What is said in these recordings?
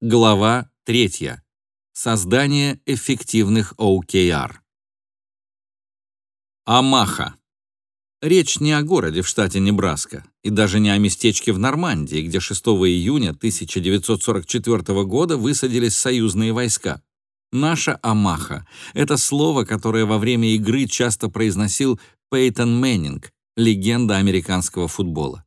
Глава 3. Создание эффективных OKR. Амаха. Речь не о городе в штате Небраска и даже не о местечке в Нормандии, где 6 июня 1944 года высадились союзные войска. Наша Амаха — это слово, которое во время игры часто произносил Пейтон Мэннинг, легенда американского футбола.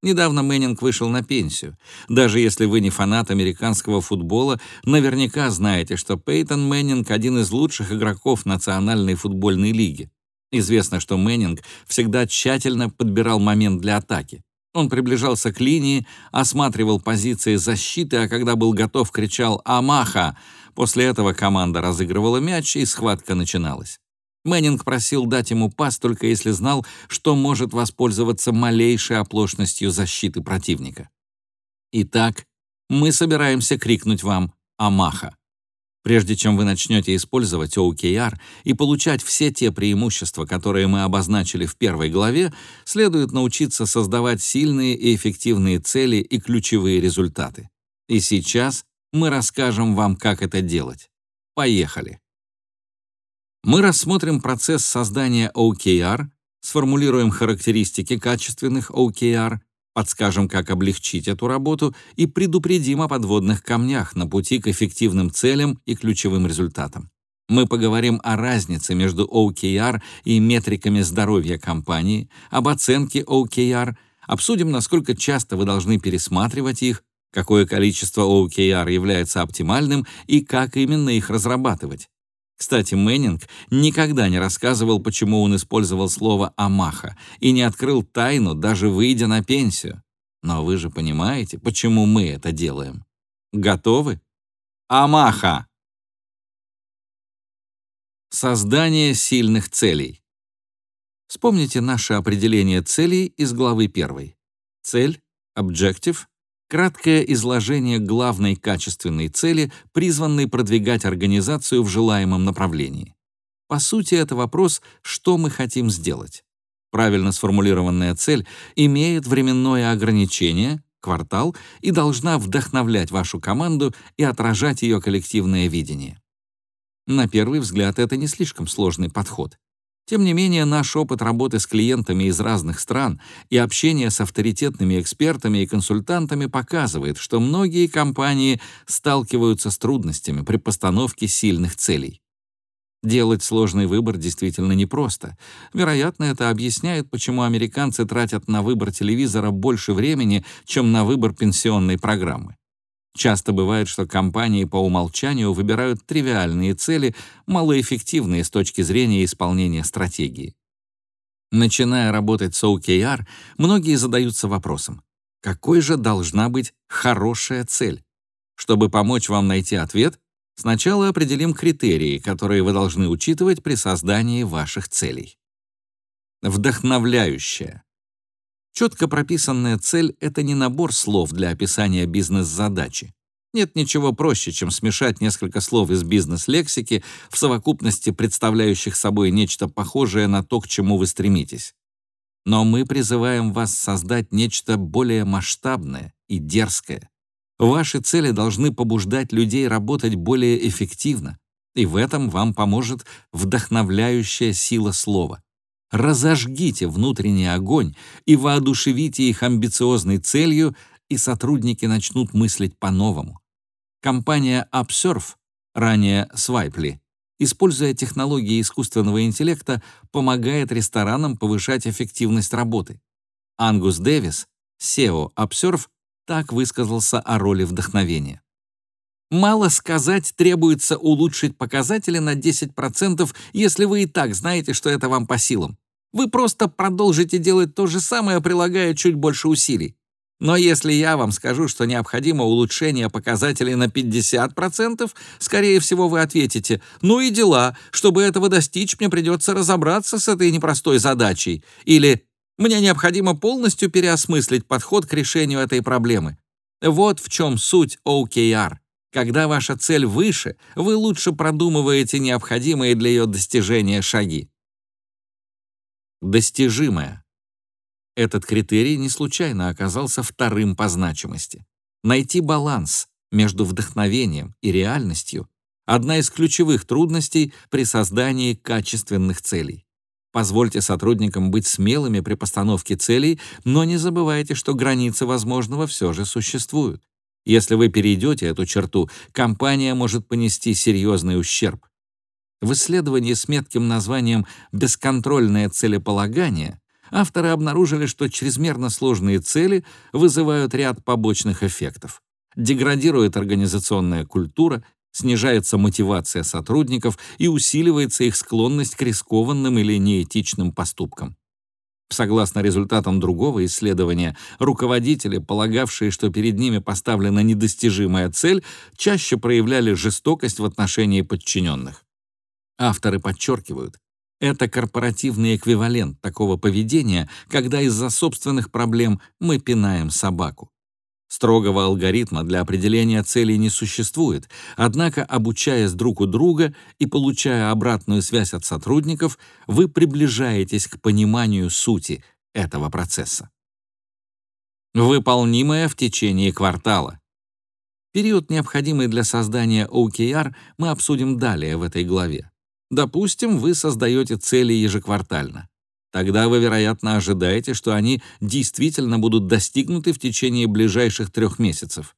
Недавно Мэннинг вышел на пенсию. Даже если вы не фанат американского футбола, наверняка знаете, что Пейтон Мэннинг — один из лучших игроков Национальной футбольной лиги. Известно, что Мэннинг всегда тщательно подбирал момент для атаки. Он приближался к линии, осматривал позиции защиты, а когда был готов, кричал «Омаха!». После этого команда разыгрывала мяч, и схватка начиналась. Мэннинг просил дать ему пас, только если знал, что может воспользоваться малейшей оплошностью защиты противника. Итак, мы собираемся крикнуть вам «Амаха!». Прежде чем вы начнете использовать OKR и получать все те преимущества, которые мы обозначили в первой главе, следует научиться создавать сильные и эффективные цели и ключевые результаты. И сейчас мы расскажем вам, как это делать. Поехали! Мы рассмотрим процесс создания OKR, сформулируем характеристики качественных OKR, подскажем, как облегчить эту работу и предупредим о подводных камнях на пути к эффективным целям и ключевым результатам. Мы поговорим о разнице между OKR и метриками здоровья компании, об оценке OKR, обсудим, насколько часто вы должны пересматривать их, какое количество OKR является оптимальным и как именно их разрабатывать. Кстати, Мэннинг никогда не рассказывал, почему он использовал слово «амаха» и не открыл тайну, даже выйдя на пенсию. Но вы же понимаете, почему мы это делаем. Готовы? Амаха! Создание сильных целей. Вспомните наше определение целей из главы 1. Цель, objective, Краткое изложение главной качественной цели, призванной продвигать организацию в желаемом направлении. По сути, это вопрос, что мы хотим сделать. Правильно сформулированная цель имеет временное ограничение, квартал, и должна вдохновлять вашу команду и отражать ее коллективное видение. На первый взгляд, это не слишком сложный подход. Тем не менее, наш опыт работы с клиентами из разных стран и общение с авторитетными экспертами и консультантами показывает, что многие компании сталкиваются с трудностями при постановке сильных целей. Делать сложный выбор действительно непросто. Вероятно, это объясняет, почему американцы тратят на выбор телевизора больше времени, чем на выбор пенсионной программы. Часто бывает, что компании по умолчанию выбирают тривиальные цели, малоэффективные с точки зрения исполнения стратегии. Начиная работать с OKR, многие задаются вопросом, какой же должна быть хорошая цель? Чтобы помочь вам найти ответ, сначала определим критерии, которые вы должны учитывать при создании ваших целей. Вдохновляющая. Четко прописанная цель — это не набор слов для описания бизнес-задачи. Нет ничего проще, чем смешать несколько слов из бизнес-лексики в совокупности представляющих собой нечто похожее на то, к чему вы стремитесь. Но мы призываем вас создать нечто более масштабное и дерзкое. Ваши цели должны побуждать людей работать более эффективно, и в этом вам поможет вдохновляющая сила слова разожгите внутренний огонь и воодушевите их амбициозной целью, и сотрудники начнут мыслить по-новому. Компания Upsurf, ранее Swipely, используя технологии искусственного интеллекта, помогает ресторанам повышать эффективность работы. Ангус Дэвис, SEO Upsurf, так высказался о роли вдохновения. Мало сказать, требуется улучшить показатели на 10%, если вы и так знаете, что это вам по силам. Вы просто продолжите делать то же самое, прилагая чуть больше усилий. Но если я вам скажу, что необходимо улучшение показателей на 50%, скорее всего, вы ответите, ну и дела, чтобы этого достичь, мне придется разобраться с этой непростой задачей. Или мне необходимо полностью переосмыслить подход к решению этой проблемы. Вот в чем суть OKR. Когда ваша цель выше, вы лучше продумываете необходимые для ее достижения шаги. Достижимое. Этот критерий не случайно оказался вторым по значимости. Найти баланс, между вдохновением и реальностью одна из ключевых трудностей при создании качественных целей. Позвольте сотрудникам быть смелыми при постановке целей, но не забывайте, что границы возможного все же существуют. Если вы перейдете эту черту, компания может понести серьезный ущерб. В исследовании с метким названием «Бесконтрольное целеполагание» авторы обнаружили, что чрезмерно сложные цели вызывают ряд побочных эффектов. Деградирует организационная культура, снижается мотивация сотрудников и усиливается их склонность к рискованным или неэтичным поступкам. Согласно результатам другого исследования, руководители, полагавшие, что перед ними поставлена недостижимая цель, чаще проявляли жестокость в отношении подчиненных. Авторы подчеркивают, это корпоративный эквивалент такого поведения, когда из-за собственных проблем мы пинаем собаку. Строгого алгоритма для определения целей не существует, однако, обучаясь друг у друга и получая обратную связь от сотрудников, вы приближаетесь к пониманию сути этого процесса. Выполнимое в течение квартала. Период, необходимый для создания OKR, мы обсудим далее в этой главе. Допустим, вы создаете цели ежеквартально. Тогда вы, вероятно, ожидаете, что они действительно будут достигнуты в течение ближайших трех месяцев.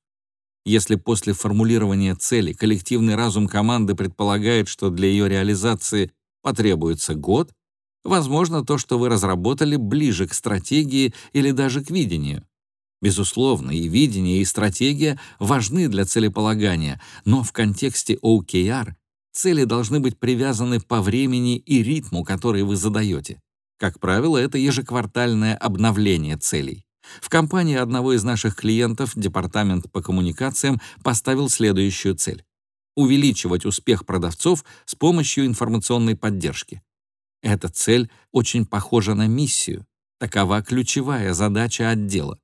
Если после формулирования цели коллективный разум команды предполагает, что для ее реализации потребуется год, возможно, то, что вы разработали, ближе к стратегии или даже к видению. Безусловно, и видение, и стратегия важны для целеполагания, но в контексте OKR цели должны быть привязаны по времени и ритму, который вы задаете. Как правило, это ежеквартальное обновление целей. В компании одного из наших клиентов департамент по коммуникациям поставил следующую цель — увеличивать успех продавцов с помощью информационной поддержки. Эта цель очень похожа на миссию. Такова ключевая задача отдела.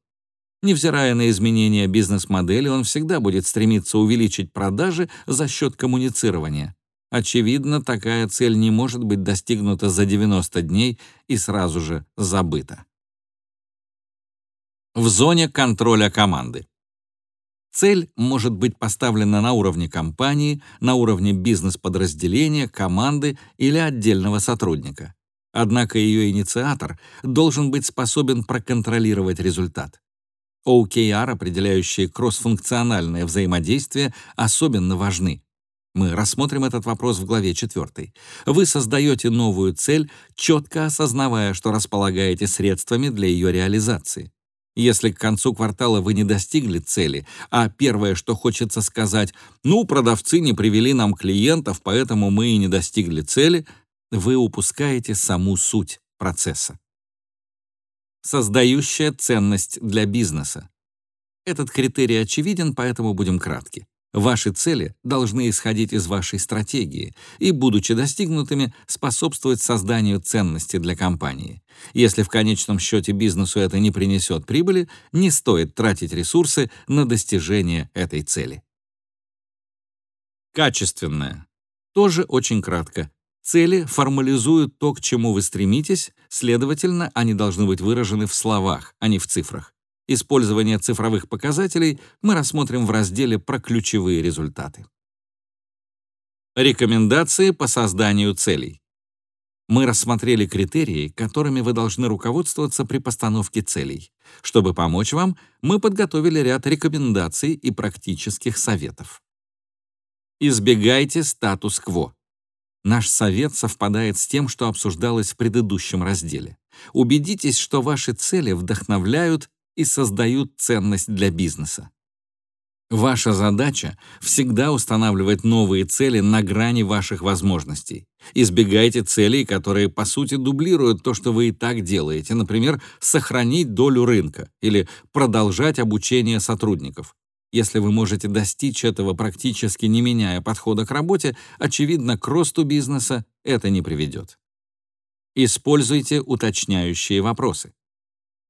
Невзирая на изменения бизнес-модели, он всегда будет стремиться увеличить продажи за счет коммуницирования. Очевидно, такая цель не может быть достигнута за 90 дней и сразу же забыта. В зоне контроля команды. Цель может быть поставлена на уровне компании, на уровне бизнес-подразделения, команды или отдельного сотрудника. Однако ее инициатор должен быть способен проконтролировать результат. OKR, определяющие кроссфункциональное взаимодействие, особенно важны. Мы рассмотрим этот вопрос в главе 4. Вы создаете новую цель, четко осознавая, что располагаете средствами для ее реализации. Если к концу квартала вы не достигли цели, а первое, что хочется сказать, «ну, продавцы не привели нам клиентов, поэтому мы и не достигли цели», вы упускаете саму суть процесса. Создающая ценность для бизнеса. Этот критерий очевиден, поэтому будем кратки. Ваши цели должны исходить из вашей стратегии и, будучи достигнутыми, способствовать созданию ценности для компании. Если в конечном счете бизнесу это не принесет прибыли, не стоит тратить ресурсы на достижение этой цели. Качественное. Тоже очень кратко. Цели формализуют то, к чему вы стремитесь, следовательно, они должны быть выражены в словах, а не в цифрах. Использование цифровых показателей мы рассмотрим в разделе про ключевые результаты. Рекомендации по созданию целей. Мы рассмотрели критерии, которыми вы должны руководствоваться при постановке целей. Чтобы помочь вам, мы подготовили ряд рекомендаций и практических советов. Избегайте статус-кво. Наш совет совпадает с тем, что обсуждалось в предыдущем разделе. Убедитесь, что ваши цели вдохновляют и создают ценность для бизнеса. Ваша задача — всегда устанавливать новые цели на грани ваших возможностей. Избегайте целей, которые, по сути, дублируют то, что вы и так делаете, например, сохранить долю рынка или продолжать обучение сотрудников. Если вы можете достичь этого практически не меняя подхода к работе, очевидно, к росту бизнеса это не приведет. Используйте уточняющие вопросы.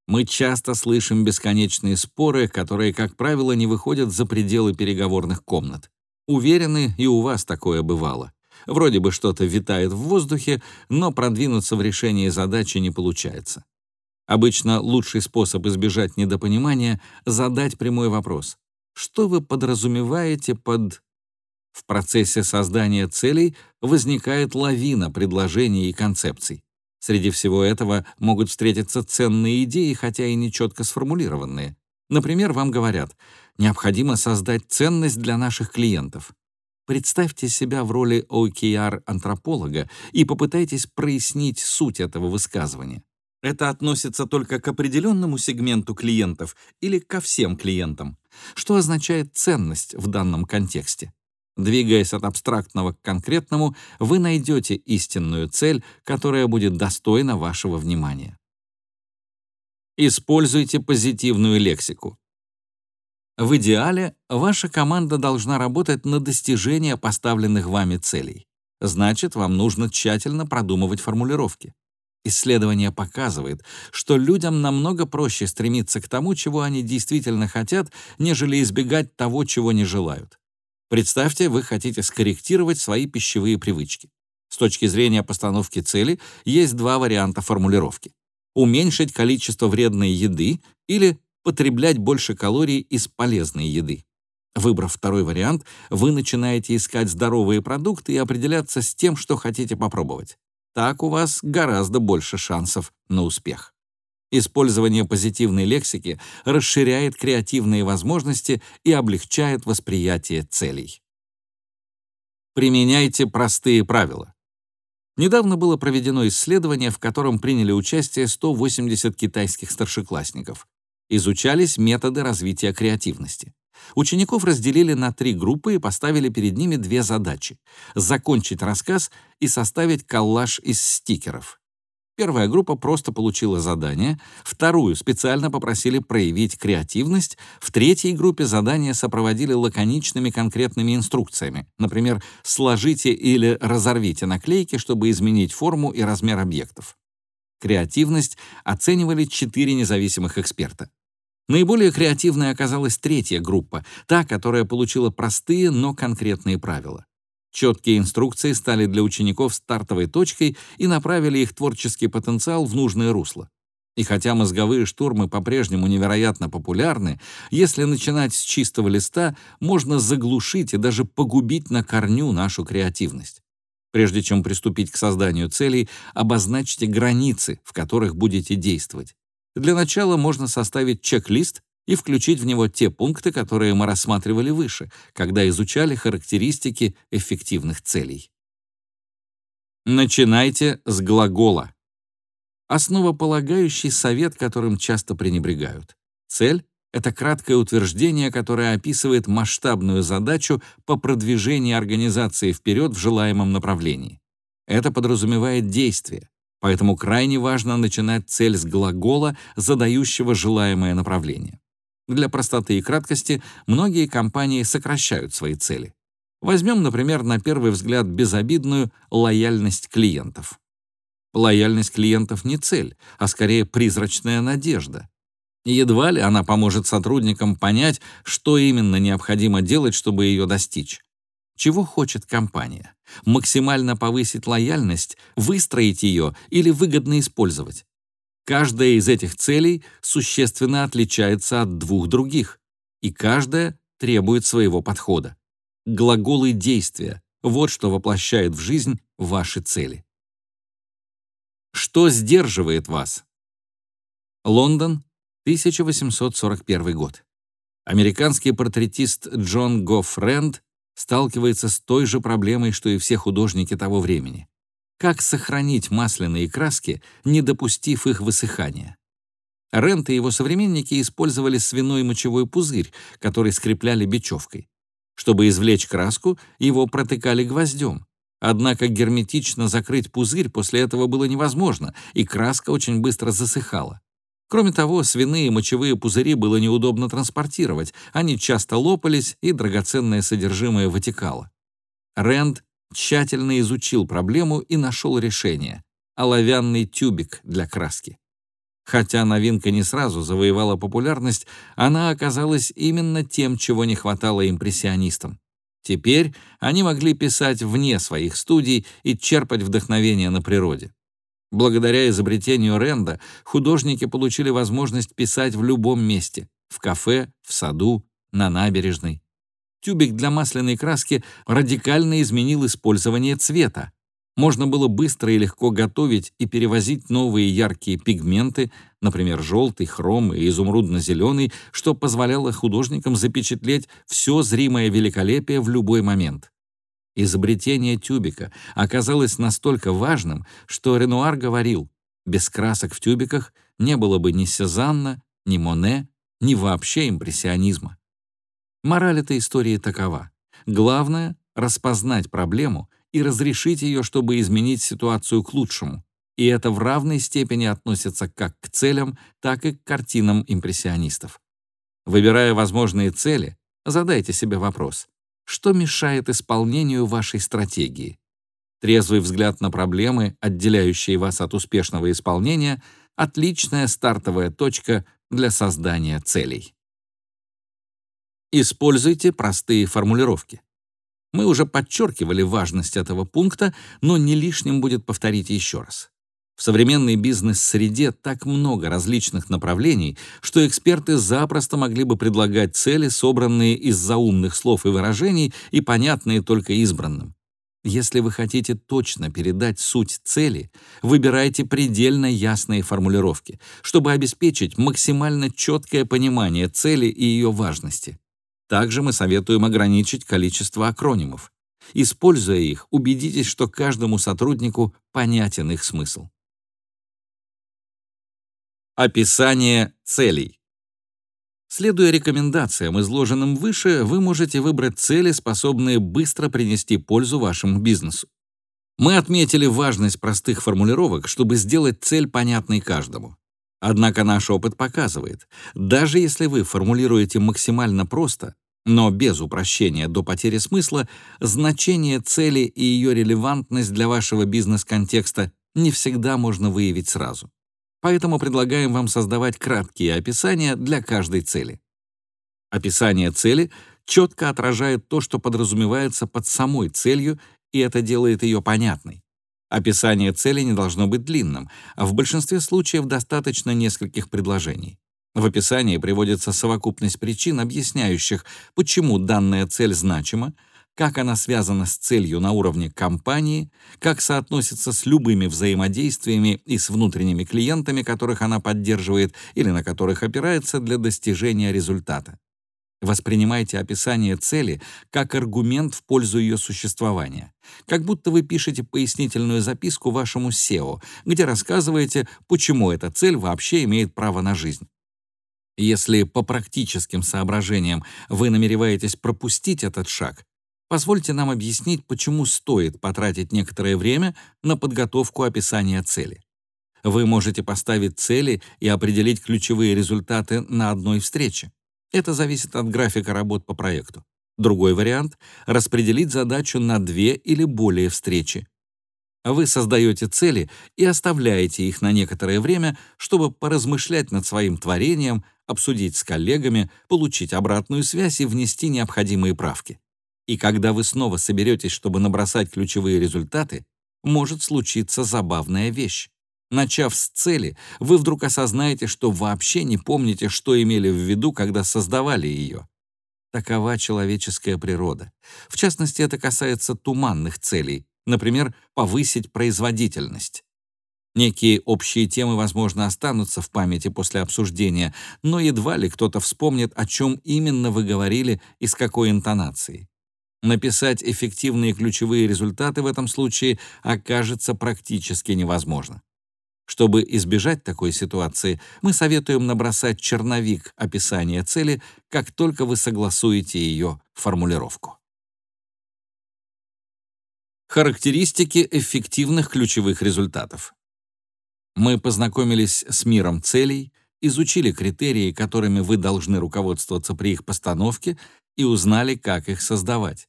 Мы часто слышим бесконечные споры, которые, как правило, не выходят за пределы переговорных комнат. Уверены, и у вас такое бывало. Вроде бы что-то витает в воздухе, но продвинуться в решении задачи не получается. Обычно лучший способ избежать недопонимания — задать прямой вопрос. Что вы подразумеваете под... В процессе создания целей возникает лавина предложений и концепций. Среди всего этого могут встретиться ценные идеи, хотя и не четко сформулированные. Например, вам говорят, необходимо создать ценность для наших клиентов. Представьте себя в роли OKR-антрополога и попытайтесь прояснить суть этого высказывания. Это относится только к определенному сегменту клиентов или ко всем клиентам? Что означает ценность в данном контексте? Двигаясь от абстрактного к конкретному, вы найдете истинную цель, которая будет достойна вашего внимания. Используйте позитивную лексику. В идеале ваша команда должна работать на достижение поставленных вами целей. Значит, вам нужно тщательно продумывать формулировки. Исследование показывает, что людям намного проще стремиться к тому, чего они действительно хотят, нежели избегать того, чего не желают. Представьте, вы хотите скорректировать свои пищевые привычки. С точки зрения постановки цели есть два варианта формулировки. Уменьшить количество вредной еды или потреблять больше калорий из полезной еды. Выбрав второй вариант, вы начинаете искать здоровые продукты и определяться с тем, что хотите попробовать. Так у вас гораздо больше шансов на успех. Использование позитивной лексики расширяет креативные возможности и облегчает восприятие целей. Применяйте простые правила. Недавно было проведено исследование, в котором приняли участие 180 китайских старшеклассников. Изучались методы развития креативности. Учеников разделили на три группы и поставили перед ними две задачи — закончить рассказ и составить коллаж из стикеров. Первая группа просто получила задание, вторую специально попросили проявить креативность, в третьей группе задания сопроводили лаконичными конкретными инструкциями, например, «сложите или разорвите наклейки, чтобы изменить форму и размер объектов». Креативность оценивали четыре независимых эксперта. Наиболее креативной оказалась третья группа, та, которая получила простые, но конкретные правила. Четкие инструкции стали для учеников стартовой точкой и направили их творческий потенциал в нужное русло. И хотя мозговые штурмы по-прежнему невероятно популярны, если начинать с чистого листа, можно заглушить и даже погубить на корню нашу креативность. Прежде чем приступить к созданию целей, обозначьте границы, в которых будете действовать. Для начала можно составить чек-лист и включить в него те пункты, которые мы рассматривали выше, когда изучали характеристики эффективных целей. Начинайте с глагола. Основополагающий совет, которым часто пренебрегают. Цель — это краткое утверждение, которое описывает масштабную задачу по продвижению организации вперед в желаемом направлении. Это подразумевает действие, Поэтому крайне важно начинать цель с глагола, задающего желаемое направление. Для простоты и краткости многие компании сокращают свои цели. Возьмем, например, на первый взгляд безобидную лояльность клиентов. Лояльность клиентов не цель, а скорее призрачная надежда. Едва ли она поможет сотрудникам понять, что именно необходимо делать, чтобы ее достичь. Чего хочет компания? Максимально повысить лояльность, выстроить ее или выгодно использовать? Каждая из этих целей существенно отличается от двух других, и каждая требует своего подхода. Глаголы действия — вот что воплощает в жизнь ваши цели. Что сдерживает вас? Лондон, 1841 год. Американский портретист Джон Гоффренд сталкивается с той же проблемой, что и все художники того времени. Как сохранить масляные краски, не допустив их высыхания? Рент и его современники использовали свиной мочевой пузырь, который скрепляли бечевкой. Чтобы извлечь краску, его протыкали гвоздем. Однако герметично закрыть пузырь после этого было невозможно, и краска очень быстро засыхала. Кроме того, свиные мочевые пузыри было неудобно транспортировать, они часто лопались, и драгоценное содержимое вытекало. Рэнд тщательно изучил проблему и нашел решение — оловянный тюбик для краски. Хотя новинка не сразу завоевала популярность, она оказалась именно тем, чего не хватало импрессионистам. Теперь они могли писать вне своих студий и черпать вдохновение на природе. Благодаря изобретению Ренда художники получили возможность писать в любом месте — в кафе, в саду, на набережной. Тюбик для масляной краски радикально изменил использование цвета. Можно было быстро и легко готовить и перевозить новые яркие пигменты, например, желтый, хром и изумрудно-зеленый, что позволяло художникам запечатлеть все зримое великолепие в любой момент. Изобретение тюбика оказалось настолько важным, что Ренуар говорил, без красок в тюбиках не было бы ни Сезанна, ни Моне, ни вообще импрессионизма. Мораль этой истории такова. Главное — распознать проблему и разрешить ее, чтобы изменить ситуацию к лучшему. И это в равной степени относится как к целям, так и к картинам импрессионистов. Выбирая возможные цели, задайте себе вопрос, что мешает исполнению вашей стратегии? Трезвый взгляд на проблемы, отделяющие вас от успешного исполнения, отличная стартовая точка для создания целей. Используйте простые формулировки. Мы уже подчеркивали важность этого пункта, но не лишним будет повторить еще раз. В современной бизнес-среде так много различных направлений, что эксперты запросто могли бы предлагать цели, собранные из заумных слов и выражений и понятные только избранным. Если вы хотите точно передать суть цели, выбирайте предельно ясные формулировки, чтобы обеспечить максимально четкое понимание цели и ее важности. Также мы советуем ограничить количество акронимов. Используя их, убедитесь, что каждому сотруднику понятен их смысл. Описание целей. Следуя рекомендациям, изложенным выше, вы можете выбрать цели, способные быстро принести пользу вашему бизнесу. Мы отметили важность простых формулировок, чтобы сделать цель понятной каждому. Однако наш опыт показывает, даже если вы формулируете максимально просто, но без упрощения до потери смысла, значение цели и ее релевантность для вашего бизнес-контекста не всегда можно выявить сразу. Поэтому предлагаем вам создавать краткие описания для каждой цели. Описание цели четко отражает то, что подразумевается под самой целью, и это делает ее понятной. Описание цели не должно быть длинным, а в большинстве случаев достаточно нескольких предложений. В описании приводится совокупность причин, объясняющих, почему данная цель значима, как она связана с целью на уровне компании, как соотносится с любыми взаимодействиями и с внутренними клиентами, которых она поддерживает или на которых опирается для достижения результата. Воспринимайте описание цели как аргумент в пользу ее существования, как будто вы пишете пояснительную записку вашему SEO, где рассказываете, почему эта цель вообще имеет право на жизнь. Если по практическим соображениям вы намереваетесь пропустить этот шаг, позвольте нам объяснить, почему стоит потратить некоторое время на подготовку описания цели. Вы можете поставить цели и определить ключевые результаты на одной встрече. Это зависит от графика работ по проекту. Другой вариант — распределить задачу на две или более встречи. Вы создаете цели и оставляете их на некоторое время, чтобы поразмышлять над своим творением, обсудить с коллегами, получить обратную связь и внести необходимые правки. И когда вы снова соберетесь, чтобы набросать ключевые результаты, может случиться забавная вещь. Начав с цели, вы вдруг осознаете, что вообще не помните, что имели в виду, когда создавали ее. Такова человеческая природа. В частности, это касается туманных целей, например, повысить производительность. Некие общие темы, возможно, останутся в памяти после обсуждения, но едва ли кто-то вспомнит, о чем именно вы говорили и с какой интонацией. Написать эффективные ключевые результаты в этом случае окажется практически невозможно. Чтобы избежать такой ситуации, мы советуем набросать черновик описания цели, как только вы согласуете ее формулировку. Характеристики эффективных ключевых результатов. Мы познакомились с миром целей, изучили критерии, которыми вы должны руководствоваться при их постановке, и узнали, как их создавать.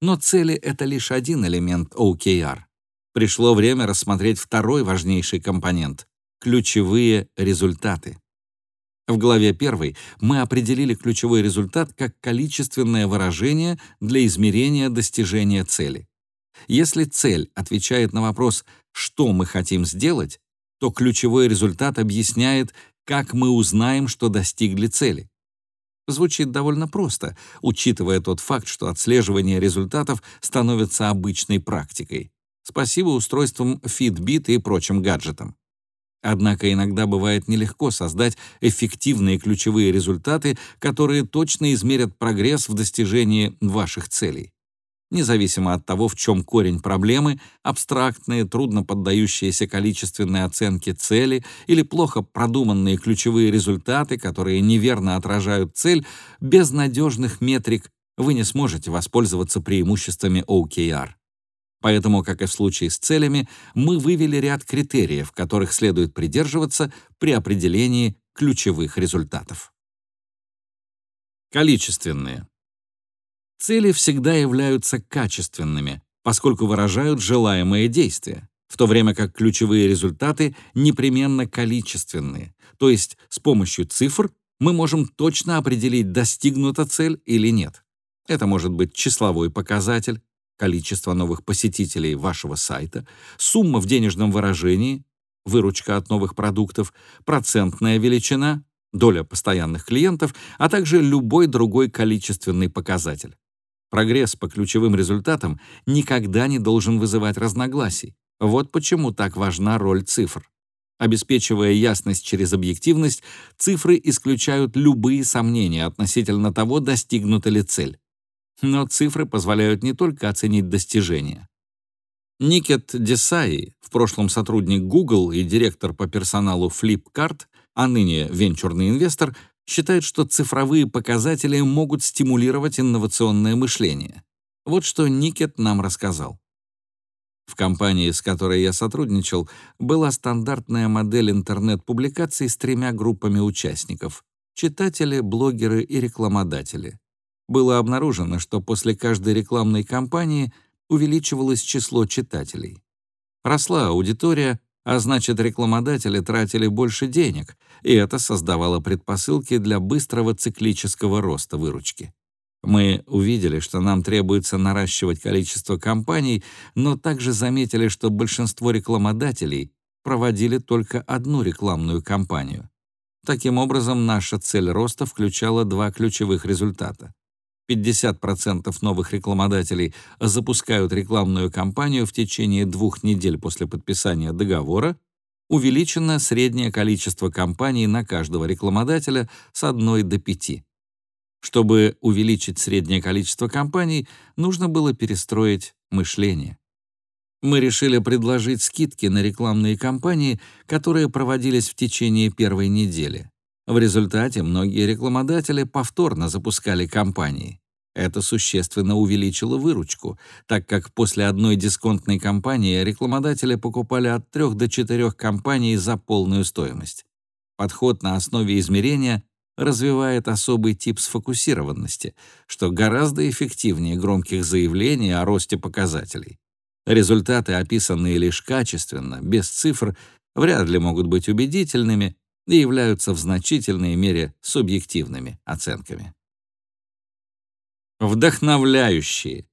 Но цели — это лишь один элемент OKR пришло время рассмотреть второй важнейший компонент — ключевые результаты. В главе 1 мы определили ключевой результат как количественное выражение для измерения достижения цели. Если цель отвечает на вопрос «что мы хотим сделать», то ключевой результат объясняет, как мы узнаем, что достигли цели. Звучит довольно просто, учитывая тот факт, что отслеживание результатов становится обычной практикой. Спасибо устройствам Fitbit и прочим гаджетам. Однако иногда бывает нелегко создать эффективные ключевые результаты, которые точно измерят прогресс в достижении ваших целей. Независимо от того, в чем корень проблемы, абстрактные, трудно поддающиеся количественной оценке цели или плохо продуманные ключевые результаты, которые неверно отражают цель, без надежных метрик вы не сможете воспользоваться преимуществами OKR. Поэтому, как и в случае с целями, мы вывели ряд критериев, которых следует придерживаться при определении ключевых результатов. Количественные. Цели всегда являются качественными, поскольку выражают желаемое действие, в то время как ключевые результаты непременно количественные, то есть с помощью цифр мы можем точно определить, достигнута цель или нет. Это может быть числовой показатель, количество новых посетителей вашего сайта, сумма в денежном выражении, выручка от новых продуктов, процентная величина, доля постоянных клиентов, а также любой другой количественный показатель. Прогресс по ключевым результатам никогда не должен вызывать разногласий. Вот почему так важна роль цифр. Обеспечивая ясность через объективность, цифры исключают любые сомнения относительно того, достигнута ли цель. Но цифры позволяют не только оценить достижения. Никет Десаи, в прошлом сотрудник Google и директор по персоналу Flipkart, а ныне венчурный инвестор, считает, что цифровые показатели могут стимулировать инновационное мышление. Вот что Никет нам рассказал. В компании, с которой я сотрудничал, была стандартная модель интернет-публикаций с тремя группами участников — читатели, блогеры и рекламодатели было обнаружено, что после каждой рекламной кампании увеличивалось число читателей. Росла аудитория, а значит, рекламодатели тратили больше денег, и это создавало предпосылки для быстрого циклического роста выручки. Мы увидели, что нам требуется наращивать количество компаний, но также заметили, что большинство рекламодателей проводили только одну рекламную кампанию. Таким образом, наша цель роста включала два ключевых результата. 50% новых рекламодателей запускают рекламную кампанию в течение двух недель после подписания договора, увеличено среднее количество кампаний на каждого рекламодателя с 1 до 5. Чтобы увеличить среднее количество кампаний, нужно было перестроить мышление. Мы решили предложить скидки на рекламные кампании, которые проводились в течение первой недели. В результате многие рекламодатели повторно запускали кампании. Это существенно увеличило выручку, так как после одной дисконтной кампании рекламодатели покупали от 3 до 4 компаний за полную стоимость. Подход на основе измерения развивает особый тип сфокусированности, что гораздо эффективнее громких заявлений о росте показателей. Результаты, описанные лишь качественно, без цифр, вряд ли могут быть убедительными, и являются в значительной мере субъективными оценками. Вдохновляющие.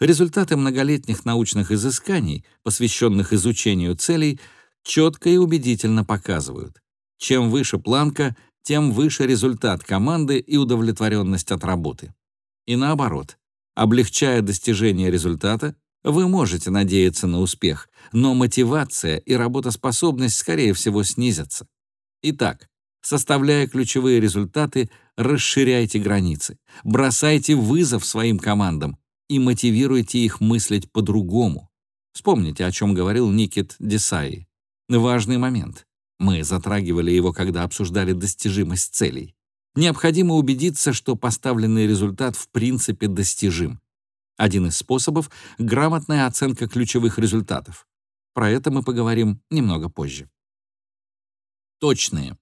Результаты многолетних научных изысканий, посвященных изучению целей, четко и убедительно показывают, чем выше планка, тем выше результат команды и удовлетворенность от работы. И наоборот, облегчая достижение результата, вы можете надеяться на успех, но мотивация и работоспособность, скорее всего, снизятся. Итак, составляя ключевые результаты, расширяйте границы, бросайте вызов своим командам и мотивируйте их мыслить по-другому. Вспомните, о чем говорил Никит Десаи. Важный момент. Мы затрагивали его, когда обсуждали достижимость целей. Необходимо убедиться, что поставленный результат в принципе достижим. Один из способов — грамотная оценка ключевых результатов. Про это мы поговорим немного позже точные.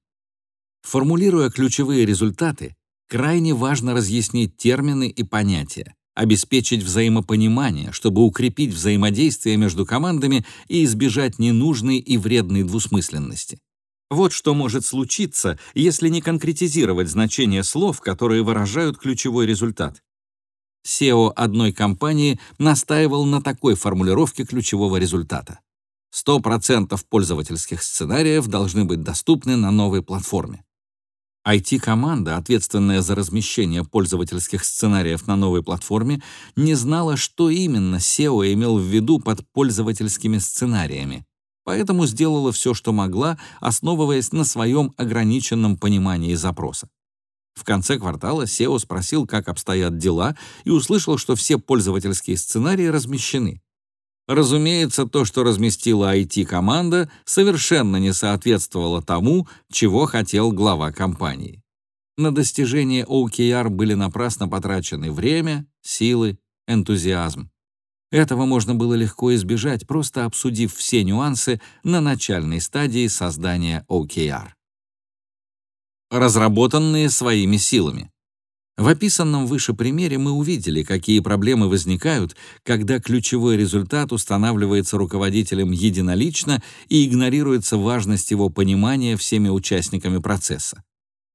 Формулируя ключевые результаты, крайне важно разъяснить термины и понятия, обеспечить взаимопонимание, чтобы укрепить взаимодействие между командами и избежать ненужной и вредной двусмысленности. Вот что может случиться, если не конкретизировать значение слов, которые выражают ключевой результат. SEO одной компании настаивал на такой формулировке ключевого результата. 100% пользовательских сценариев должны быть доступны на новой платформе. IT-команда, ответственная за размещение пользовательских сценариев на новой платформе, не знала, что именно SEO имел в виду под пользовательскими сценариями, поэтому сделала все, что могла, основываясь на своем ограниченном понимании запроса. В конце квартала SEO спросил, как обстоят дела, и услышал, что все пользовательские сценарии размещены. Разумеется, то, что разместила IT-команда, совершенно не соответствовало тому, чего хотел глава компании. На достижение OKR были напрасно потрачены время, силы, энтузиазм. Этого можно было легко избежать, просто обсудив все нюансы на начальной стадии создания OKR. Разработанные своими силами. В описанном выше примере мы увидели, какие проблемы возникают, когда ключевой результат устанавливается руководителем единолично и игнорируется важность его понимания всеми участниками процесса.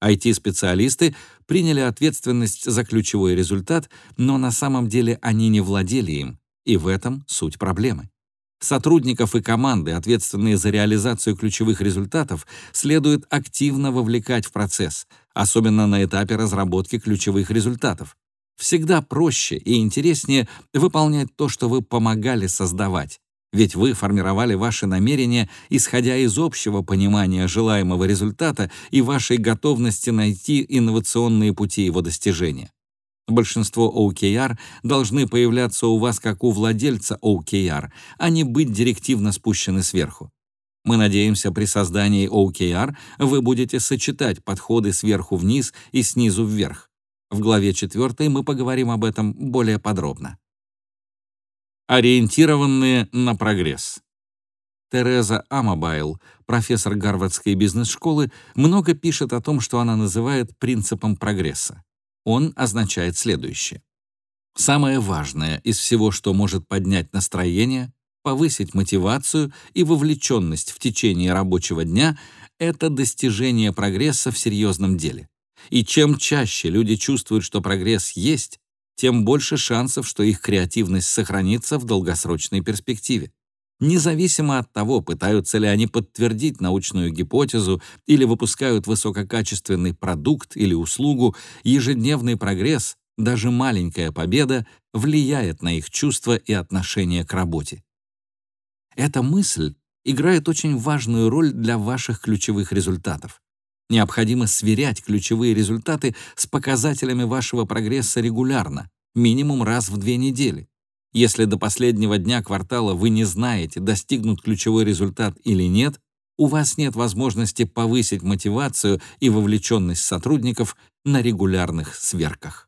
IT-специалисты приняли ответственность за ключевой результат, но на самом деле они не владели им, и в этом суть проблемы. Сотрудников и команды, ответственные за реализацию ключевых результатов, следует активно вовлекать в процесс, особенно на этапе разработки ключевых результатов. Всегда проще и интереснее выполнять то, что вы помогали создавать, ведь вы формировали ваши намерения, исходя из общего понимания желаемого результата и вашей готовности найти инновационные пути его достижения. Большинство OKR должны появляться у вас как у владельца OKR, а не быть директивно спущены сверху. Мы надеемся, при создании OKR вы будете сочетать подходы сверху вниз и снизу вверх. В главе 4 мы поговорим об этом более подробно. Ориентированные на прогресс. Тереза Амабайл, профессор Гарвардской бизнес-школы, много пишет о том, что она называет принципом прогресса. Он означает следующее. Самое важное из всего, что может поднять настроение, повысить мотивацию и вовлеченность в течение рабочего дня — это достижение прогресса в серьезном деле. И чем чаще люди чувствуют, что прогресс есть, тем больше шансов, что их креативность сохранится в долгосрочной перспективе. Независимо от того, пытаются ли они подтвердить научную гипотезу или выпускают высококачественный продукт или услугу, ежедневный прогресс, даже маленькая победа, влияет на их чувства и отношение к работе. Эта мысль играет очень важную роль для ваших ключевых результатов. Необходимо сверять ключевые результаты с показателями вашего прогресса регулярно, минимум раз в две недели. Если до последнего дня квартала вы не знаете, достигнут ключевой результат или нет, у вас нет возможности повысить мотивацию и вовлеченность сотрудников на регулярных сверках.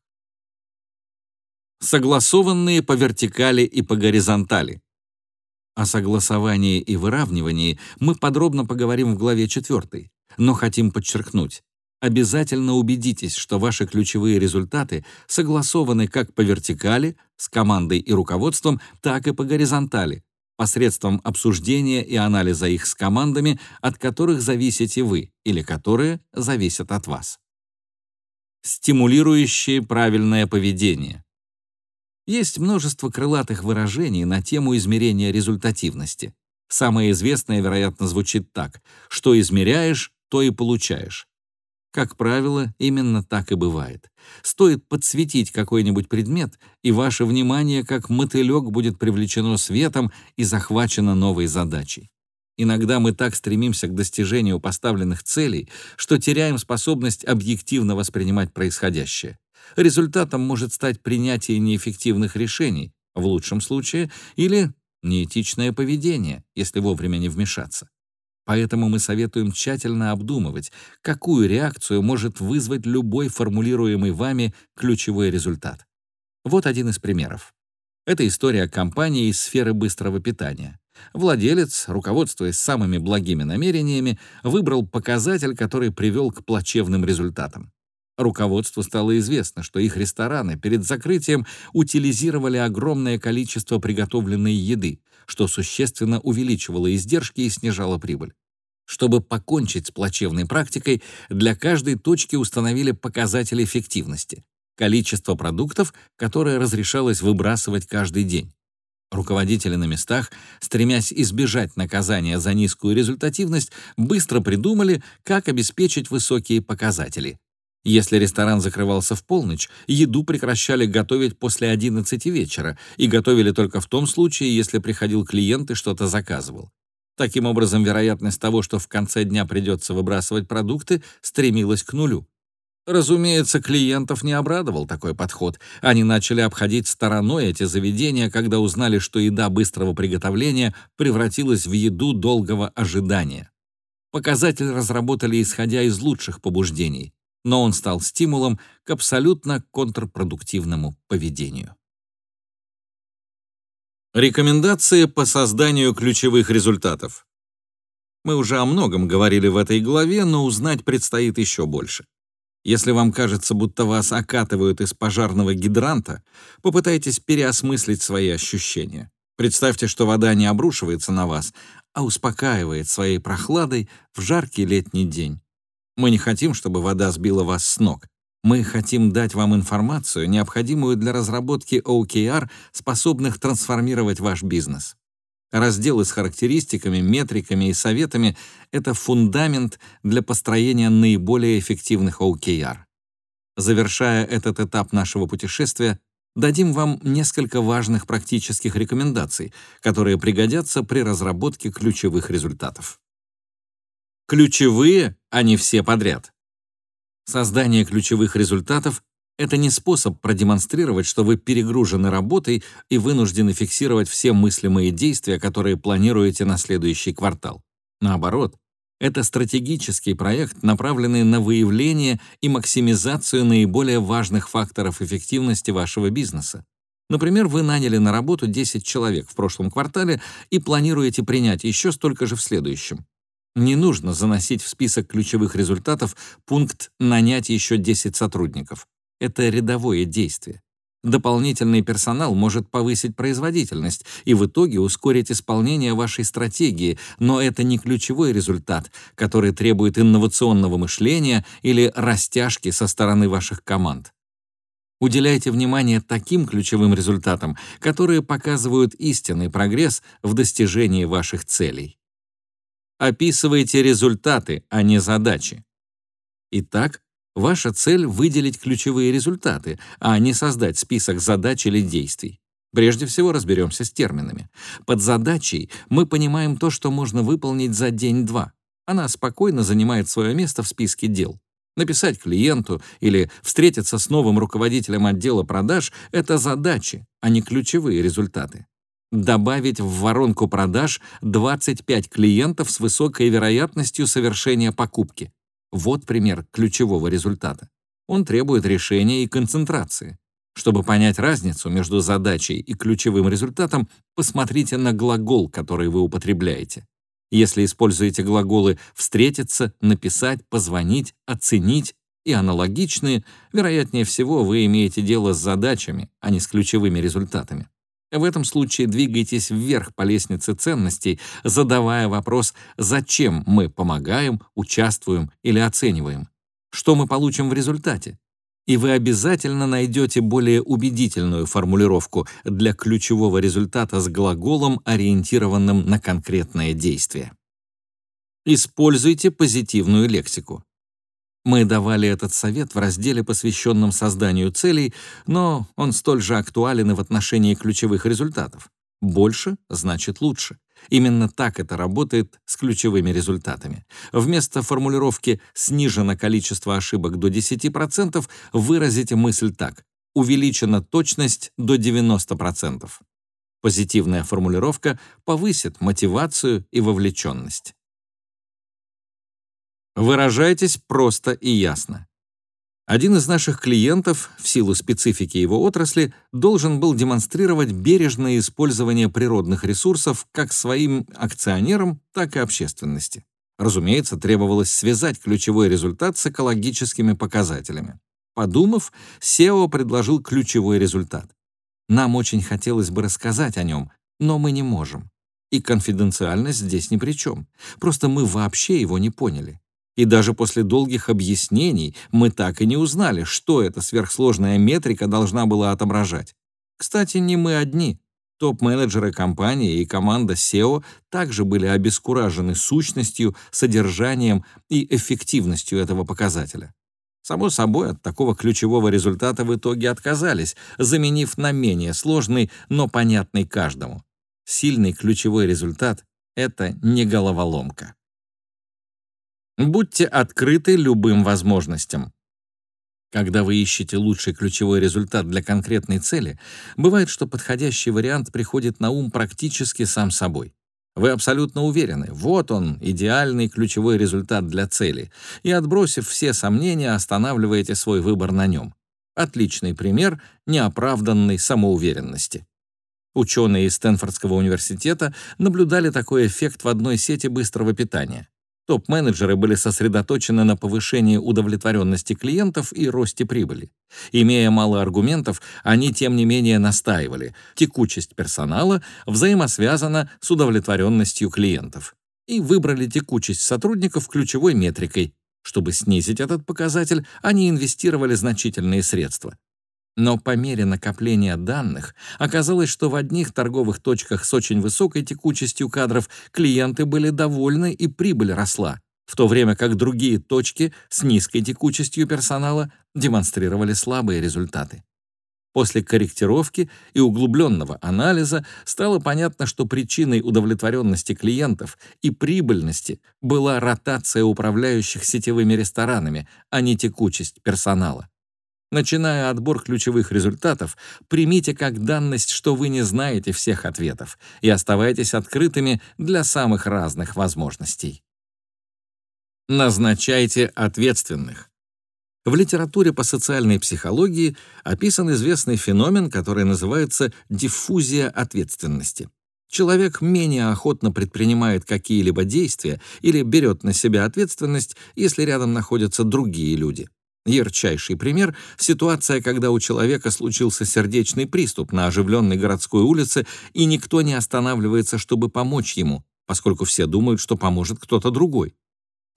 Согласованные по вертикали и по горизонтали. О согласовании и выравнивании мы подробно поговорим в главе 4, но хотим подчеркнуть, обязательно убедитесь, что ваши ключевые результаты согласованы как по вертикали с командой и руководством, так и по горизонтали посредством обсуждения и анализа их с командами, от которых зависите вы или которые зависят от вас. Стимулирующие правильное поведение. Есть множество крылатых выражений на тему измерения результативности. Самое известное, вероятно, звучит так: что измеряешь, то и получаешь. Как правило, именно так и бывает. Стоит подсветить какой-нибудь предмет, и ваше внимание, как мотылек, будет привлечено светом и захвачено новой задачей. Иногда мы так стремимся к достижению поставленных целей, что теряем способность объективно воспринимать происходящее. Результатом может стать принятие неэффективных решений, в лучшем случае, или неэтичное поведение, если вовремя не вмешаться. Поэтому мы советуем тщательно обдумывать, какую реакцию может вызвать любой формулируемый вами ключевой результат. Вот один из примеров. Это история компании из сферы быстрого питания. Владелец, руководствуясь самыми благими намерениями, выбрал показатель, который привел к плачевным результатам. Руководству стало известно, что их рестораны перед закрытием утилизировали огромное количество приготовленной еды, что существенно увеличивало издержки и снижало прибыль. Чтобы покончить с плачевной практикой, для каждой точки установили показатель эффективности — количество продуктов, которое разрешалось выбрасывать каждый день. Руководители на местах, стремясь избежать наказания за низкую результативность, быстро придумали, как обеспечить высокие показатели. Если ресторан закрывался в полночь, еду прекращали готовить после 11 вечера и готовили только в том случае, если приходил клиент и что-то заказывал. Таким образом, вероятность того, что в конце дня придется выбрасывать продукты, стремилась к нулю. Разумеется, клиентов не обрадовал такой подход. Они начали обходить стороной эти заведения, когда узнали, что еда быстрого приготовления превратилась в еду долгого ожидания. Показатель разработали исходя из лучших побуждений, но он стал стимулом к абсолютно контрпродуктивному поведению. Рекомендации по созданию ключевых результатов. Мы уже о многом говорили в этой главе, но узнать предстоит еще больше. Если вам кажется, будто вас окатывают из пожарного гидранта, попытайтесь переосмыслить свои ощущения. Представьте, что вода не обрушивается на вас, а успокаивает своей прохладой в жаркий летний день. Мы не хотим, чтобы вода сбила вас с ног. Мы хотим дать вам информацию, необходимую для разработки OKR, способных трансформировать ваш бизнес. Разделы с характеристиками, метриками и советами — это фундамент для построения наиболее эффективных OKR. Завершая этот этап нашего путешествия, дадим вам несколько важных практических рекомендаций, которые пригодятся при разработке ключевых результатов. Ключевые, а не все подряд. Создание ключевых результатов это не способ продемонстрировать, что вы перегружены работой и вынуждены фиксировать все мыслимые действия, которые планируете на следующий квартал. Наоборот, это стратегический проект, направленный на выявление и максимизацию наиболее важных факторов эффективности вашего бизнеса. Например, вы наняли на работу 10 человек в прошлом квартале и планируете принять еще столько же в следующем. Не нужно заносить в список ключевых результатов пункт «нанять еще 10 сотрудников». Это рядовое действие. Дополнительный персонал может повысить производительность и в итоге ускорить исполнение вашей стратегии, но это не ключевой результат, который требует инновационного мышления или растяжки со стороны ваших команд. Уделяйте внимание таким ключевым результатам, которые показывают истинный прогресс в достижении ваших целей. Описывайте результаты, а не задачи. Итак, Ваша цель — выделить ключевые результаты, а не создать список задач или действий. Прежде всего разберемся с терминами. Под задачей мы понимаем то, что можно выполнить за день-два. Она спокойно занимает свое место в списке дел. Написать клиенту или встретиться с новым руководителем отдела продаж — это задачи, а не ключевые результаты. Добавить в воронку продаж 25 клиентов с высокой вероятностью совершения покупки. Вот пример ключевого результата. Он требует решения и концентрации. Чтобы понять разницу между задачей и ключевым результатом, посмотрите на глагол, который вы употребляете. Если используете глаголы «встретиться», «написать», «позвонить», «оценить» и аналогичные, вероятнее всего, вы имеете дело с задачами, а не с ключевыми результатами. В этом случае двигайтесь вверх по лестнице ценностей, задавая вопрос, зачем мы помогаем, участвуем или оцениваем. Что мы получим в результате? И вы обязательно найдете более убедительную формулировку для ключевого результата с глаголом, ориентированным на конкретное действие. Используйте позитивную лексику. Мы давали этот совет в разделе, посвященном созданию целей, но он столь же актуален и в отношении ключевых результатов. Больше значит лучше. Именно так это работает с ключевыми результатами. Вместо формулировки «снижено количество ошибок до 10%» выразите мысль так «увеличена точность до 90%». Позитивная формулировка повысит мотивацию и вовлеченность. Выражайтесь просто и ясно. Один из наших клиентов, в силу специфики его отрасли, должен был демонстрировать бережное использование природных ресурсов как своим акционерам, так и общественности. Разумеется, требовалось связать ключевой результат с экологическими показателями. Подумав, SEO предложил ключевой результат. Нам очень хотелось бы рассказать о нем, но мы не можем. И конфиденциальность здесь ни при чем. Просто мы вообще его не поняли. И даже после долгих объяснений мы так и не узнали, что эта сверхсложная метрика должна была отображать. Кстати, не мы одни. Топ-менеджеры компании и команда SEO также были обескуражены сущностью, содержанием и эффективностью этого показателя. Само собой, от такого ключевого результата в итоге отказались, заменив на менее сложный, но понятный каждому. Сильный ключевой результат — это не головоломка. Будьте открыты любым возможностям. Когда вы ищете лучший ключевой результат для конкретной цели, бывает, что подходящий вариант приходит на ум практически сам собой. Вы абсолютно уверены, вот он, идеальный ключевой результат для цели, и, отбросив все сомнения, останавливаете свой выбор на нем. Отличный пример неоправданной самоуверенности. Ученые из Стэнфордского университета наблюдали такой эффект в одной сети быстрого питания. Топ-менеджеры были сосредоточены на повышении удовлетворенности клиентов и росте прибыли. Имея мало аргументов, они, тем не менее, настаивали. Текучесть персонала взаимосвязана с удовлетворенностью клиентов. И выбрали текучесть сотрудников ключевой метрикой. Чтобы снизить этот показатель, они инвестировали значительные средства. Но по мере накопления данных оказалось, что в одних торговых точках с очень высокой текучестью кадров клиенты были довольны и прибыль росла, в то время как другие точки с низкой текучестью персонала демонстрировали слабые результаты. После корректировки и углубленного анализа стало понятно, что причиной удовлетворенности клиентов и прибыльности была ротация управляющих сетевыми ресторанами, а не текучесть персонала. Начиная отбор ключевых результатов, примите как данность, что вы не знаете всех ответов, и оставайтесь открытыми для самых разных возможностей. Назначайте ответственных. В литературе по социальной психологии описан известный феномен, который называется диффузия ответственности. Человек менее охотно предпринимает какие-либо действия или берет на себя ответственность, если рядом находятся другие люди. Ярчайший пример — ситуация, когда у человека случился сердечный приступ на оживленной городской улице, и никто не останавливается, чтобы помочь ему, поскольку все думают, что поможет кто-то другой.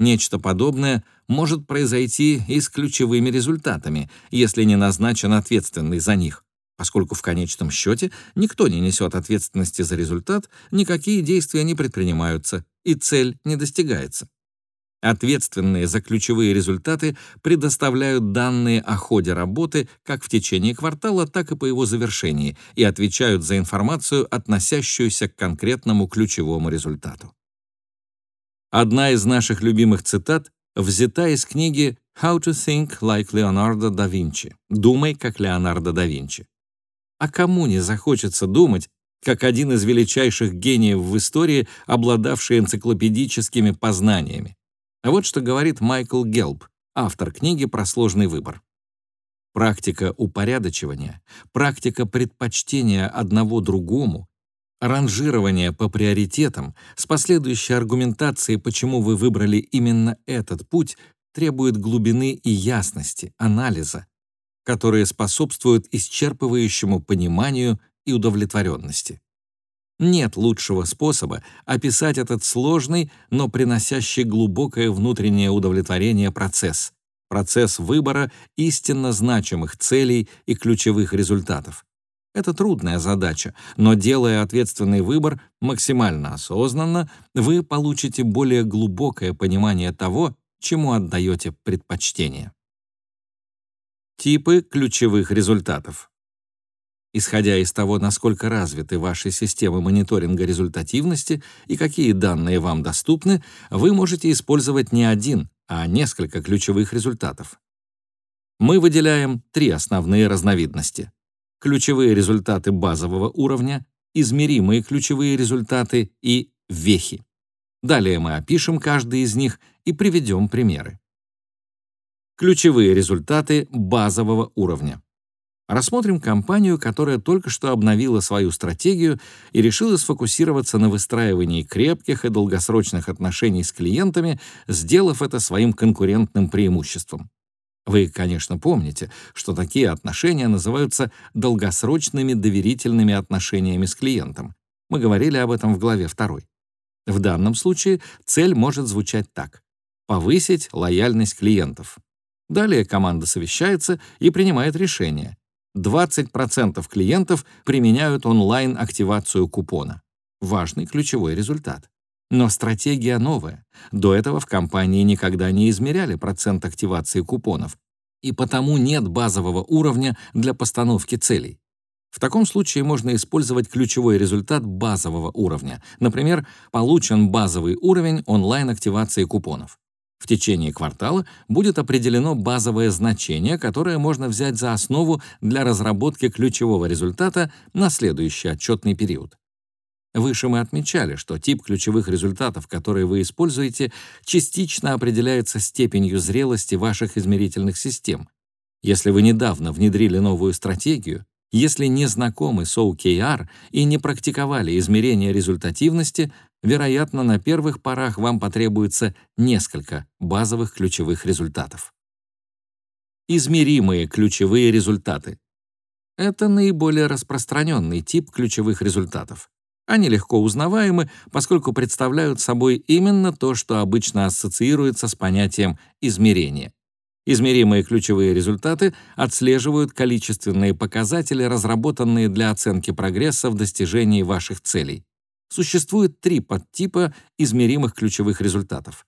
Нечто подобное может произойти и с ключевыми результатами, если не назначен ответственный за них, поскольку в конечном счете никто не несет ответственности за результат, никакие действия не предпринимаются, и цель не достигается. Ответственные за ключевые результаты предоставляют данные о ходе работы как в течение квартала, так и по его завершении и отвечают за информацию, относящуюся к конкретному ключевому результату. Одна из наших любимых цитат взята из книги «How to think like Leonardo da Vinci» «Думай, как Леонардо да Винчи». А кому не захочется думать, как один из величайших гениев в истории, обладавший энциклопедическими познаниями? А вот что говорит Майкл Гелб, автор книги про сложный выбор. Практика упорядочивания, практика предпочтения одного другому, ранжирование по приоритетам с последующей аргументацией, почему вы выбрали именно этот путь, требует глубины и ясности, анализа, которые способствуют исчерпывающему пониманию и удовлетворенности. Нет лучшего способа описать этот сложный, но приносящий глубокое внутреннее удовлетворение процесс, процесс выбора истинно значимых целей и ключевых результатов. Это трудная задача, но делая ответственный выбор максимально осознанно, вы получите более глубокое понимание того, чему отдаете предпочтение. Типы ключевых результатов. Исходя из того, насколько развиты ваши системы мониторинга результативности и какие данные вам доступны, вы можете использовать не один, а несколько ключевых результатов. Мы выделяем три основные разновидности. Ключевые результаты базового уровня, измеримые ключевые результаты и вехи. Далее мы опишем каждый из них и приведем примеры. Ключевые результаты базового уровня. Рассмотрим компанию, которая только что обновила свою стратегию и решила сфокусироваться на выстраивании крепких и долгосрочных отношений с клиентами, сделав это своим конкурентным преимуществом. Вы, конечно, помните, что такие отношения называются долгосрочными доверительными отношениями с клиентом. Мы говорили об этом в главе 2. В данном случае цель может звучать так — повысить лояльность клиентов. Далее команда совещается и принимает решение 20% клиентов применяют онлайн-активацию купона. Важный ключевой результат. Но стратегия новая. До этого в компании никогда не измеряли процент активации купонов, и потому нет базового уровня для постановки целей. В таком случае можно использовать ключевой результат базового уровня. Например, получен базовый уровень онлайн-активации купонов. В течение квартала будет определено базовое значение, которое можно взять за основу для разработки ключевого результата на следующий отчетный период. Выше мы отмечали, что тип ключевых результатов, которые вы используете, частично определяется степенью зрелости ваших измерительных систем. Если вы недавно внедрили новую стратегию, если не знакомы с OKR и не практиковали измерения результативности, вероятно, на первых порах вам потребуется несколько базовых ключевых результатов. Измеримые ключевые результаты. Это наиболее распространенный тип ключевых результатов. Они легко узнаваемы, поскольку представляют собой именно то, что обычно ассоциируется с понятием измерения. Измеримые ключевые результаты отслеживают количественные показатели, разработанные для оценки прогресса в достижении ваших целей. Существует три подтипа измеримых ключевых результатов.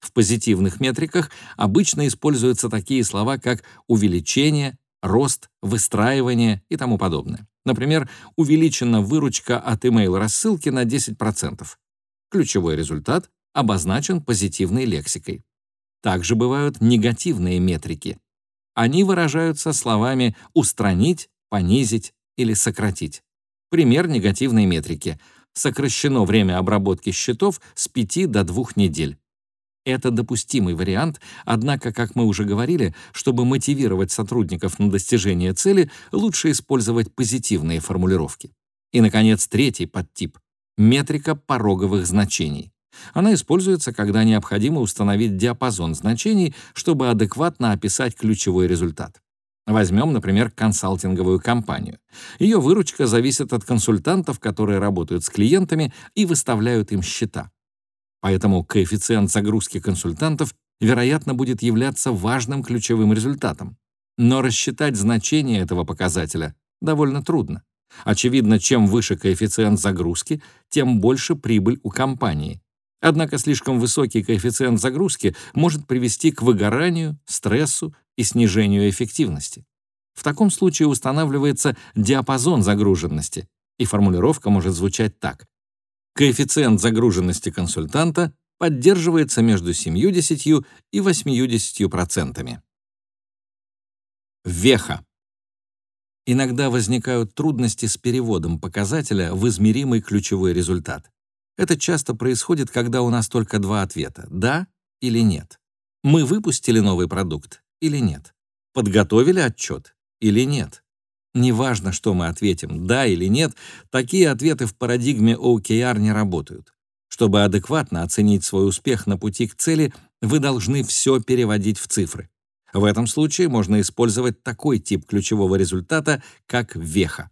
В позитивных метриках обычно используются такие слова, как увеличение, рост, выстраивание и тому подобное. Например, увеличена выручка от email-рассылки на 10%. Ключевой результат обозначен позитивной лексикой. Также бывают негативные метрики. Они выражаются словами «устранить», «понизить» или «сократить». Пример негативной метрики. Сокращено время обработки счетов с 5 до 2 недель. Это допустимый вариант, однако, как мы уже говорили, чтобы мотивировать сотрудников на достижение цели, лучше использовать позитивные формулировки. И, наконец, третий подтип — метрика пороговых значений. Она используется, когда необходимо установить диапазон значений, чтобы адекватно описать ключевой результат. Возьмем, например, консалтинговую компанию. Ее выручка зависит от консультантов, которые работают с клиентами и выставляют им счета. Поэтому коэффициент загрузки консультантов, вероятно, будет являться важным ключевым результатом. Но рассчитать значение этого показателя довольно трудно. Очевидно, чем выше коэффициент загрузки, тем больше прибыль у компании. Однако слишком высокий коэффициент загрузки может привести к выгоранию, стрессу и снижению эффективности. В таком случае устанавливается диапазон загруженности, и формулировка может звучать так. Коэффициент загруженности консультанта поддерживается между 70 и 80%. Веха. Иногда возникают трудности с переводом показателя в измеримый ключевой результат. Это часто происходит, когда у нас только два ответа — да или нет. Мы выпустили новый продукт или нет. Подготовили отчет или нет. Неважно, что мы ответим, да или нет, такие ответы в парадигме OKR не работают. Чтобы адекватно оценить свой успех на пути к цели, вы должны все переводить в цифры. В этом случае можно использовать такой тип ключевого результата, как веха.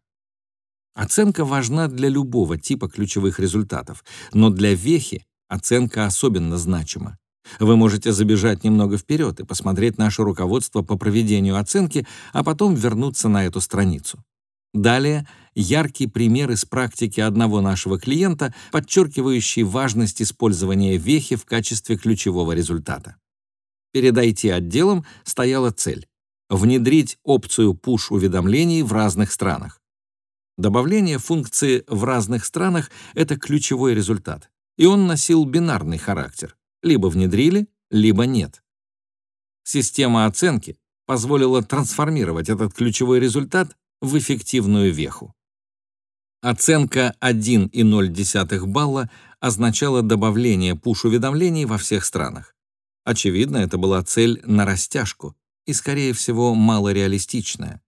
Оценка важна для любого типа ключевых результатов, но для вехи оценка особенно значима. Вы можете забежать немного вперед и посмотреть наше руководство по проведению оценки, а потом вернуться на эту страницу. Далее яркий пример из практики одного нашего клиента, подчеркивающий важность использования вехи в качестве ключевого результата. Перед IT-отделом стояла цель — внедрить опцию push-уведомлений в разных странах. Добавление функции в разных странах — это ключевой результат, и он носил бинарный характер. Либо внедрили, либо нет. Система оценки позволила трансформировать этот ключевой результат в эффективную веху. Оценка 1,0 балла означала добавление пуш-уведомлений во всех странах. Очевидно, это была цель на растяжку и, скорее всего, малореалистичная.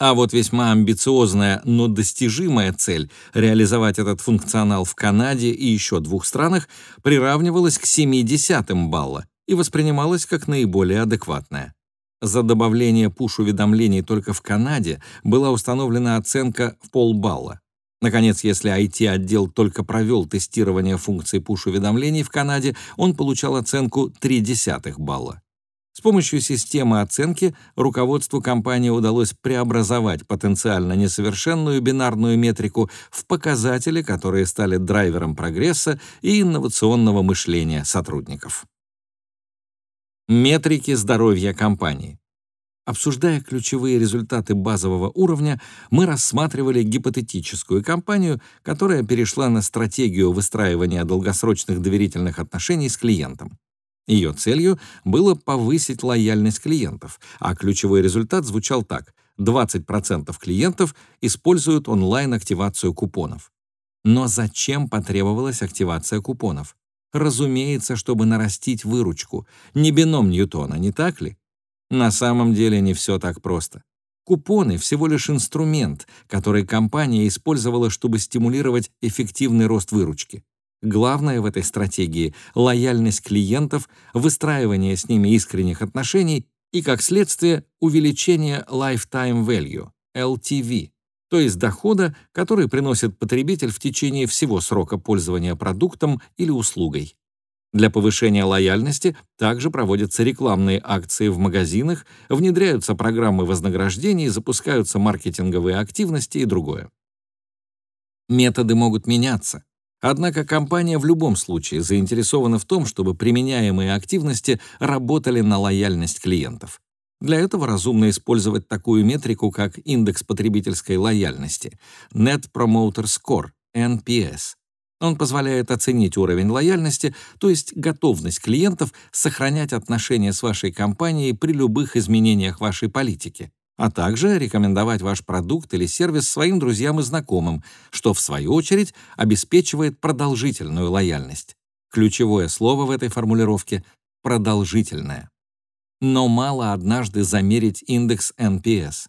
А вот весьма амбициозная, но достижимая цель реализовать этот функционал в Канаде и еще двух странах приравнивалась к 70 балла и воспринималась как наиболее адекватная. За добавление пуш-уведомлений только в Канаде была установлена оценка в полбалла. Наконец, если IT-отдел только провел тестирование функции пуш-уведомлений в Канаде, он получал оценку 0,3 балла. С помощью системы оценки руководству компании удалось преобразовать потенциально несовершенную бинарную метрику в показатели, которые стали драйвером прогресса и инновационного мышления сотрудников. Метрики здоровья компании. Обсуждая ключевые результаты базового уровня, мы рассматривали гипотетическую компанию, которая перешла на стратегию выстраивания долгосрочных доверительных отношений с клиентом. Ее целью было повысить лояльность клиентов, а ключевой результат звучал так: 20% клиентов используют онлайн-активацию купонов. Но зачем потребовалась активация купонов? Разумеется, чтобы нарастить выручку. Не бином Ньютона, не так ли? На самом деле не все так просто. Купоны — всего лишь инструмент, который компания использовала, чтобы стимулировать эффективный рост выручки. Главное в этой стратегии — лояльность клиентов, выстраивание с ними искренних отношений и, как следствие, увеличение lifetime value, LTV, то есть дохода, который приносит потребитель в течение всего срока пользования продуктом или услугой. Для повышения лояльности также проводятся рекламные акции в магазинах, внедряются программы вознаграждений, запускаются маркетинговые активности и другое. Методы могут меняться. Однако компания в любом случае заинтересована в том, чтобы применяемые активности работали на лояльность клиентов. Для этого разумно использовать такую метрику, как индекс потребительской лояльности Net Promoter Score, NPS, он позволяет оценить уровень лояльности, то есть готовность клиентов сохранять отношения с вашей компанией при любых изменениях вашей политики, а также рекомендовать ваш продукт или сервис своим друзьям и знакомым, что, в свою очередь, обеспечивает продолжительную лояльность. Ключевое слово в этой формулировке — продолжительное. Но мало однажды замерить индекс NPS.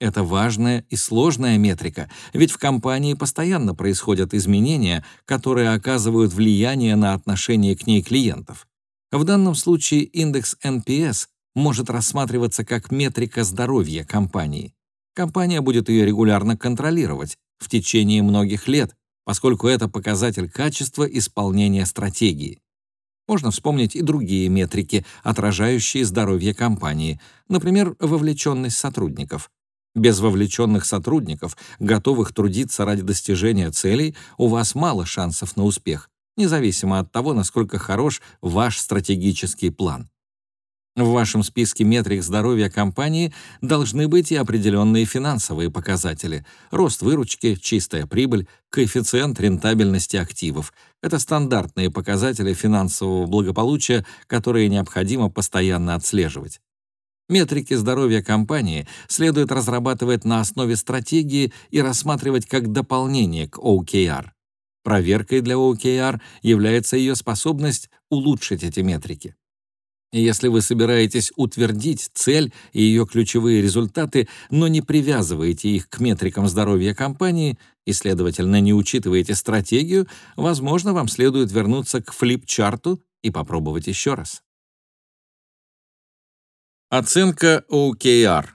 Это важная и сложная метрика, ведь в компании постоянно происходят изменения, которые оказывают влияние на отношение к ней клиентов. В данном случае индекс NPS может рассматриваться как метрика здоровья компании. Компания будет ее регулярно контролировать в течение многих лет, поскольку это показатель качества исполнения стратегии. Можно вспомнить и другие метрики, отражающие здоровье компании, например, вовлеченность сотрудников. Без вовлеченных сотрудников, готовых трудиться ради достижения целей, у вас мало шансов на успех, независимо от того, насколько хорош ваш стратегический план. В вашем списке метрик здоровья компании должны быть и определенные финансовые показатели. Рост выручки, чистая прибыль, коэффициент рентабельности активов. Это стандартные показатели финансового благополучия, которые необходимо постоянно отслеживать. Метрики здоровья компании следует разрабатывать на основе стратегии и рассматривать как дополнение к OKR. Проверкой для OKR является ее способность улучшить эти метрики. Если вы собираетесь утвердить цель и ее ключевые результаты, но не привязываете их к метрикам здоровья компании и, следовательно, не учитываете стратегию, возможно, вам следует вернуться к флип-чарту и попробовать еще раз. Оценка OKR.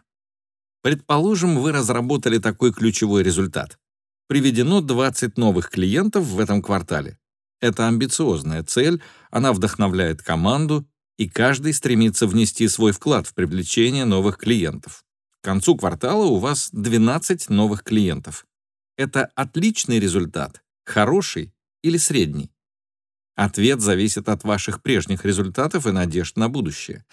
Предположим, вы разработали такой ключевой результат. Приведено 20 новых клиентов в этом квартале. Это амбициозная цель, она вдохновляет команду, и каждый стремится внести свой вклад в привлечение новых клиентов. К концу квартала у вас 12 новых клиентов. Это отличный результат, хороший или средний? Ответ зависит от ваших прежних результатов и надежд на будущее.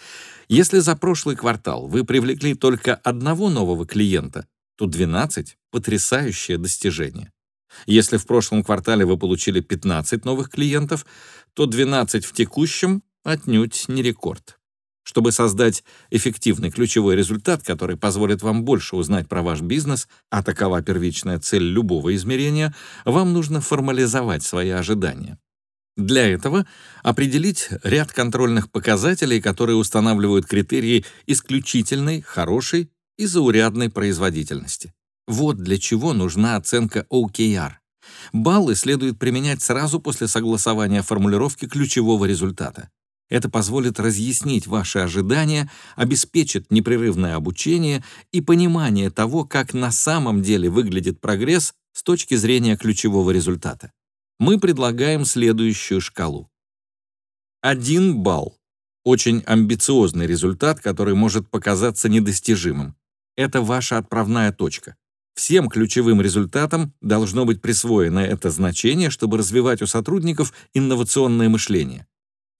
Если за прошлый квартал вы привлекли только одного нового клиента, то 12 — потрясающее достижение. Если в прошлом квартале вы получили 15 новых клиентов, то 12 в текущем отнюдь не рекорд. Чтобы создать эффективный ключевой результат, который позволит вам больше узнать про ваш бизнес, а такова первичная цель любого измерения, вам нужно формализовать свои ожидания. Для этого определить ряд контрольных показателей, которые устанавливают критерии исключительной, хорошей и заурядной производительности. Вот для чего нужна оценка OKR. Баллы следует применять сразу после согласования формулировки ключевого результата. Это позволит разъяснить ваши ожидания, обеспечит непрерывное обучение и понимание того, как на самом деле выглядит прогресс с точки зрения ключевого результата мы предлагаем следующую шкалу. 1 балл Очень амбициозный результат, который может показаться недостижимым. Это ваша отправная точка. Всем ключевым результатам должно быть присвоено это значение, чтобы развивать у сотрудников инновационное мышление.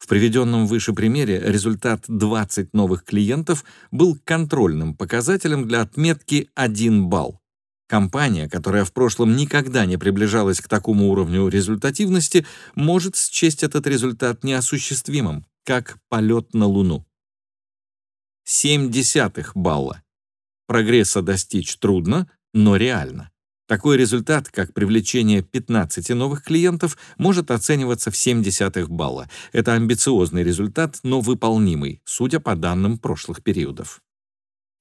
В приведенном выше примере результат 20 новых клиентов был контрольным показателем для отметки 1 балл. Компания, которая в прошлом никогда не приближалась к такому уровню результативности, может счесть этот результат неосуществимым, как полет на Луну. 7 десятых балла. Прогресса достичь трудно, но реально. Такой результат, как привлечение 15 новых клиентов, может оцениваться в 0,7 балла. Это амбициозный результат, но выполнимый, судя по данным прошлых периодов.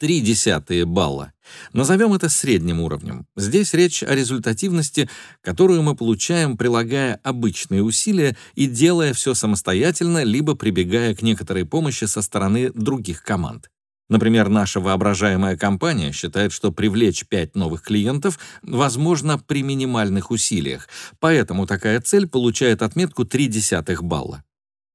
0,3 балла. Назовем это средним уровнем. Здесь речь о результативности, которую мы получаем, прилагая обычные усилия и делая все самостоятельно, либо прибегая к некоторой помощи со стороны других команд. Например, наша воображаемая компания считает, что привлечь 5 новых клиентов возможно при минимальных усилиях, поэтому такая цель получает отметку 0,3 балла.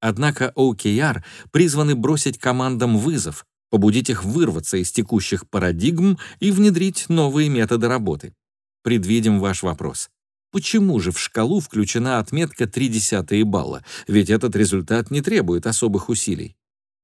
Однако OKR призваны бросить командам вызов, побудить их вырваться из текущих парадигм и внедрить новые методы работы. Предвидим ваш вопрос. Почему же в шкалу включена отметка 0,3 балла? Ведь этот результат не требует особых усилий.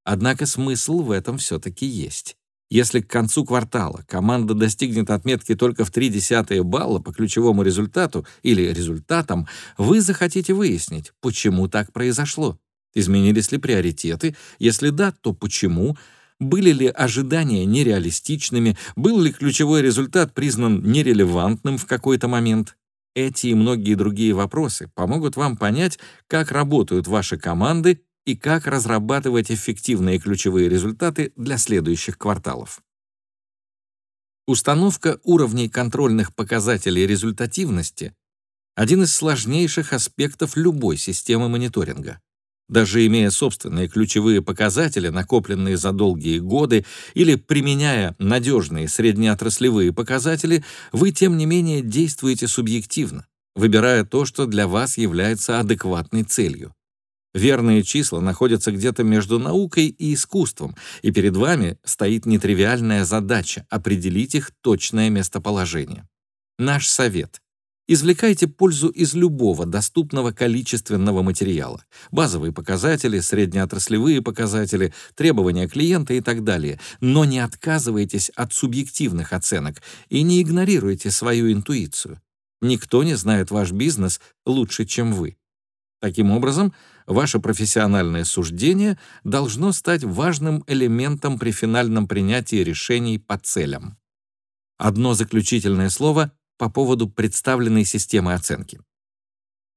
Однако смысл в этом все-таки есть. Если к концу квартала команда достигнет отметки только в 0,3 балла по ключевому результату или результатам, вы захотите выяснить, почему так произошло. Изменились ли приоритеты? Если да, то почему? Были ли ожидания нереалистичными? Был ли ключевой результат признан нерелевантным в какой-то момент? Эти и многие другие вопросы помогут вам понять, как работают ваши команды и как разрабатывать эффективные ключевые результаты для следующих кварталов. Установка уровней контрольных показателей результативности — один из сложнейших аспектов любой системы мониторинга. Даже имея собственные ключевые показатели, накопленные за долгие годы, или применяя надежные среднеотраслевые показатели, вы, тем не менее, действуете субъективно, выбирая то, что для вас является адекватной целью. Верные числа находятся где-то между наукой и искусством, и перед вами стоит нетривиальная задача определить их точное местоположение. Наш совет. Извлекайте пользу из любого доступного количественного материала. Базовые показатели, среднеотраслевые показатели, требования клиента и так далее. Но не отказывайтесь от субъективных оценок и не игнорируйте свою интуицию. Никто не знает ваш бизнес лучше, чем вы. Таким образом, ваше профессиональное суждение должно стать важным элементом при финальном принятии решений по целям. Одно заключительное слово по поводу представленной системы оценки.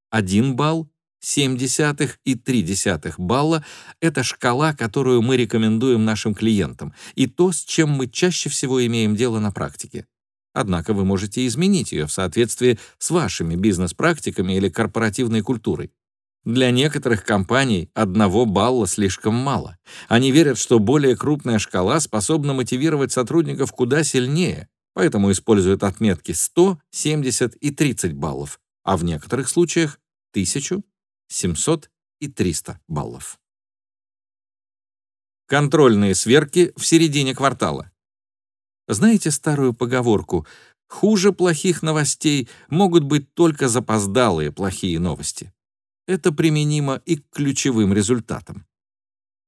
1 балл, 7 десятых и 3 десятых балла — это шкала, которую мы рекомендуем нашим клиентам, и то, с чем мы чаще всего имеем дело на практике. Однако вы можете изменить ее в соответствии с вашими бизнес-практиками или корпоративной культурой. Для некоторых компаний одного балла слишком мало. Они верят, что более крупная шкала способна мотивировать сотрудников куда сильнее, поэтому используют отметки 100, 70 и 30 баллов, а в некоторых случаях 1000, 700 и 300 баллов. Контрольные сверки в середине квартала. Знаете старую поговорку «Хуже плохих новостей могут быть только запоздалые плохие новости»? Это применимо и к ключевым результатам.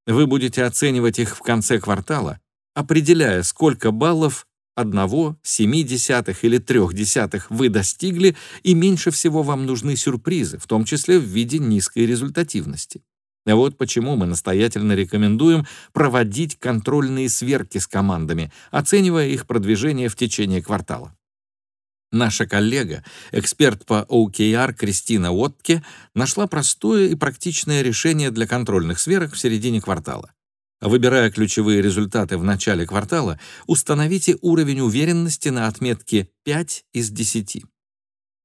Вы будете оценивать их в конце квартала, определяя, сколько баллов одного, семи десятых или трех десятых вы достигли, и меньше всего вам нужны сюрпризы, в том числе в виде низкой результативности. Вот почему мы настоятельно рекомендуем проводить контрольные сверки с командами, оценивая их продвижение в течение квартала. Наша коллега, эксперт по OKR Кристина Уотке, нашла простое и практичное решение для контрольных сверок в середине квартала. Выбирая ключевые результаты в начале квартала, установите уровень уверенности на отметке 5 из 10.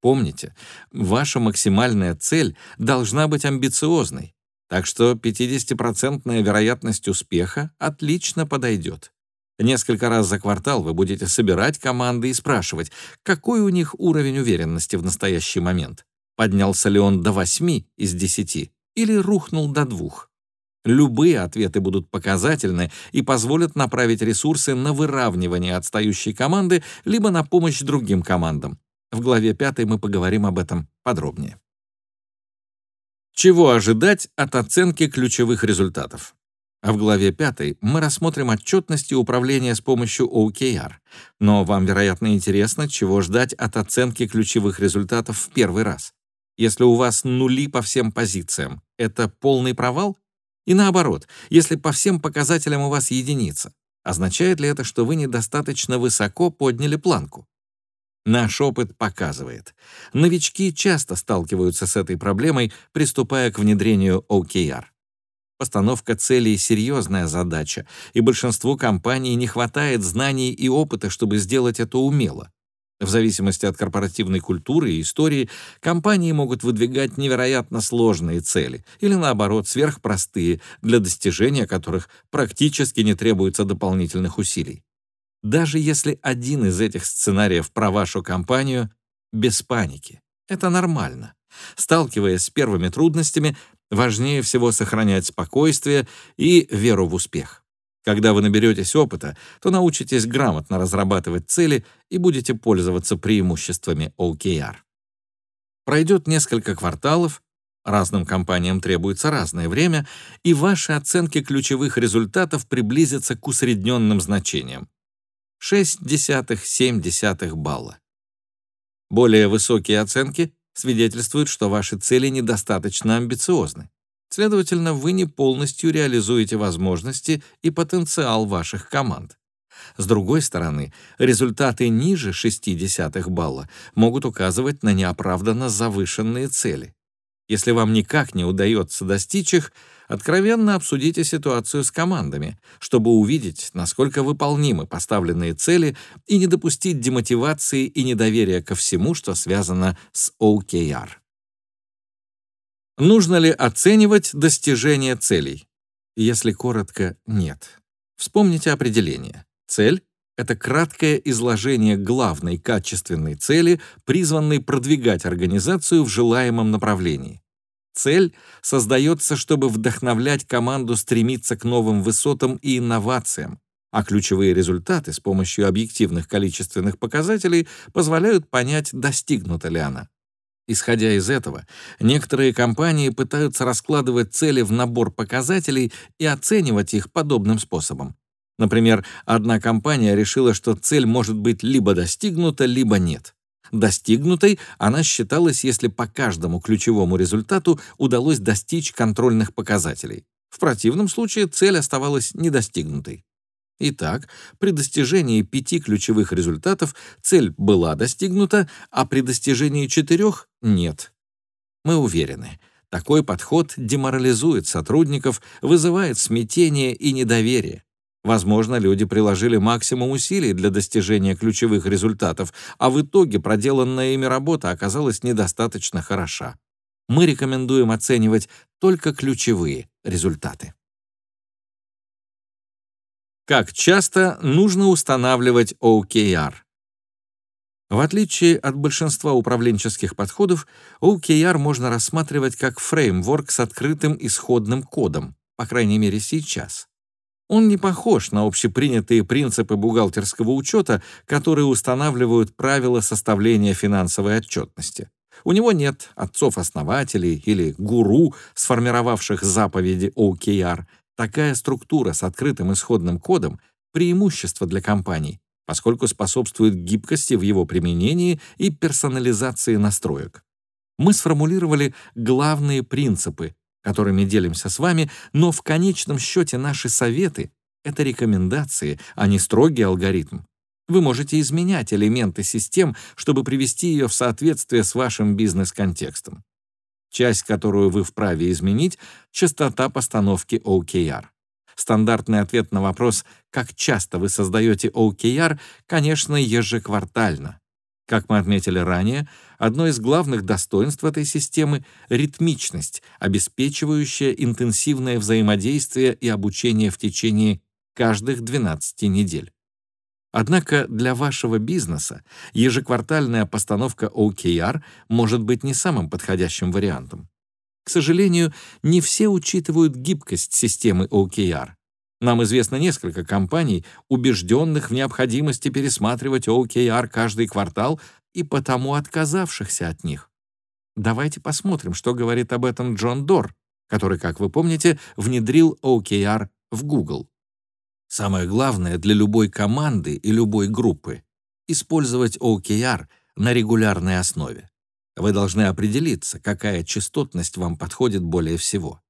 Помните, ваша максимальная цель должна быть амбициозной, так что 50% вероятность успеха отлично подойдет. Несколько раз за квартал вы будете собирать команды и спрашивать, какой у них уровень уверенности в настоящий момент. Поднялся ли он до 8 из 10 или рухнул до 2? Любые ответы будут показательны и позволят направить ресурсы на выравнивание отстающей команды либо на помощь другим командам. В главе 5 мы поговорим об этом подробнее. Чего ожидать от оценки ключевых результатов? А в главе 5 мы рассмотрим отчетности управления с помощью OKR. Но вам, вероятно, интересно, чего ждать от оценки ключевых результатов в первый раз. Если у вас нули по всем позициям, это полный провал? И наоборот, если по всем показателям у вас единица, означает ли это, что вы недостаточно высоко подняли планку? Наш опыт показывает, новички часто сталкиваются с этой проблемой, приступая к внедрению OKR. Постановка целей — серьезная задача, и большинству компаний не хватает знаний и опыта, чтобы сделать это умело. В зависимости от корпоративной культуры и истории, компании могут выдвигать невероятно сложные цели или, наоборот, сверхпростые, для достижения которых практически не требуется дополнительных усилий. Даже если один из этих сценариев про вашу компанию, без паники. Это нормально. Сталкиваясь с первыми трудностями, важнее всего сохранять спокойствие и веру в успех. Когда вы наберетесь опыта, то научитесь грамотно разрабатывать цели и будете пользоваться преимуществами OKR. Пройдет несколько кварталов, разным компаниям требуется разное время, и ваши оценки ключевых результатов приблизятся к усредненным значениям. 0,6-0,7 балла. Более высокие оценки свидетельствуют, что ваши цели недостаточно амбициозны. Следовательно, вы не полностью реализуете возможности и потенциал ваших команд. С другой стороны, результаты ниже 0,6 балла могут указывать на неоправданно завышенные цели. Если вам никак не удается достичь их, откровенно обсудите ситуацию с командами, чтобы увидеть, насколько выполнимы поставленные цели и не допустить демотивации и недоверия ко всему, что связано с OKR. Нужно ли оценивать достижение целей? Если коротко, нет. Вспомните определение. Цель — это краткое изложение главной качественной цели, призванной продвигать организацию в желаемом направлении. Цель создается, чтобы вдохновлять команду стремиться к новым высотам и инновациям, а ключевые результаты с помощью объективных количественных показателей позволяют понять, достигнута ли она. Исходя из этого, некоторые компании пытаются раскладывать цели в набор показателей и оценивать их подобным способом. Например, одна компания решила, что цель может быть либо достигнута, либо нет. Достигнутой она считалась, если по каждому ключевому результату удалось достичь контрольных показателей. В противном случае цель оставалась недостигнутой. Итак, при достижении пяти ключевых результатов цель была достигнута, а при достижении четырех — нет. Мы уверены, такой подход деморализует сотрудников, вызывает смятение и недоверие. Возможно, люди приложили максимум усилий для достижения ключевых результатов, а в итоге проделанная ими работа оказалась недостаточно хороша. Мы рекомендуем оценивать только ключевые результаты. Как часто нужно устанавливать OKR? В отличие от большинства управленческих подходов, OKR можно рассматривать как фреймворк с открытым исходным кодом, по крайней мере сейчас. Он не похож на общепринятые принципы бухгалтерского учета, которые устанавливают правила составления финансовой отчетности. У него нет отцов-основателей или гуру, сформировавших заповеди OKR, Такая структура с открытым исходным кодом — преимущество для компаний, поскольку способствует гибкости в его применении и персонализации настроек. Мы сформулировали главные принципы, которыми делимся с вами, но в конечном счете наши советы — это рекомендации, а не строгий алгоритм. Вы можете изменять элементы систем, чтобы привести ее в соответствие с вашим бизнес-контекстом часть, которую вы вправе изменить, частота постановки OKR. Стандартный ответ на вопрос, как часто вы создаете OKR, конечно, ежеквартально. Как мы отметили ранее, одно из главных достоинств этой системы — ритмичность, обеспечивающая интенсивное взаимодействие и обучение в течение каждых 12 недель. Однако для вашего бизнеса ежеквартальная постановка OKR может быть не самым подходящим вариантом. К сожалению, не все учитывают гибкость системы OKR. Нам известно несколько компаний, убежденных в необходимости пересматривать OKR каждый квартал и потому отказавшихся от них. Давайте посмотрим, что говорит об этом Джон Дор, который, как вы помните, внедрил OKR в Google. Самое главное для любой команды и любой группы — использовать OKR на регулярной основе. Вы должны определиться, какая частотность вам подходит более всего.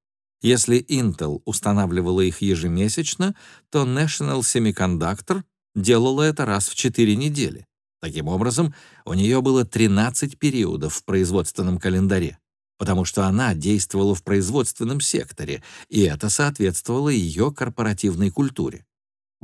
Если Intel устанавливала их ежемесячно, то National Semiconductor делала это раз в 4 недели. Таким образом, у нее было 13 периодов в производственном календаре, потому что она действовала в производственном секторе, и это соответствовало ее корпоративной культуре.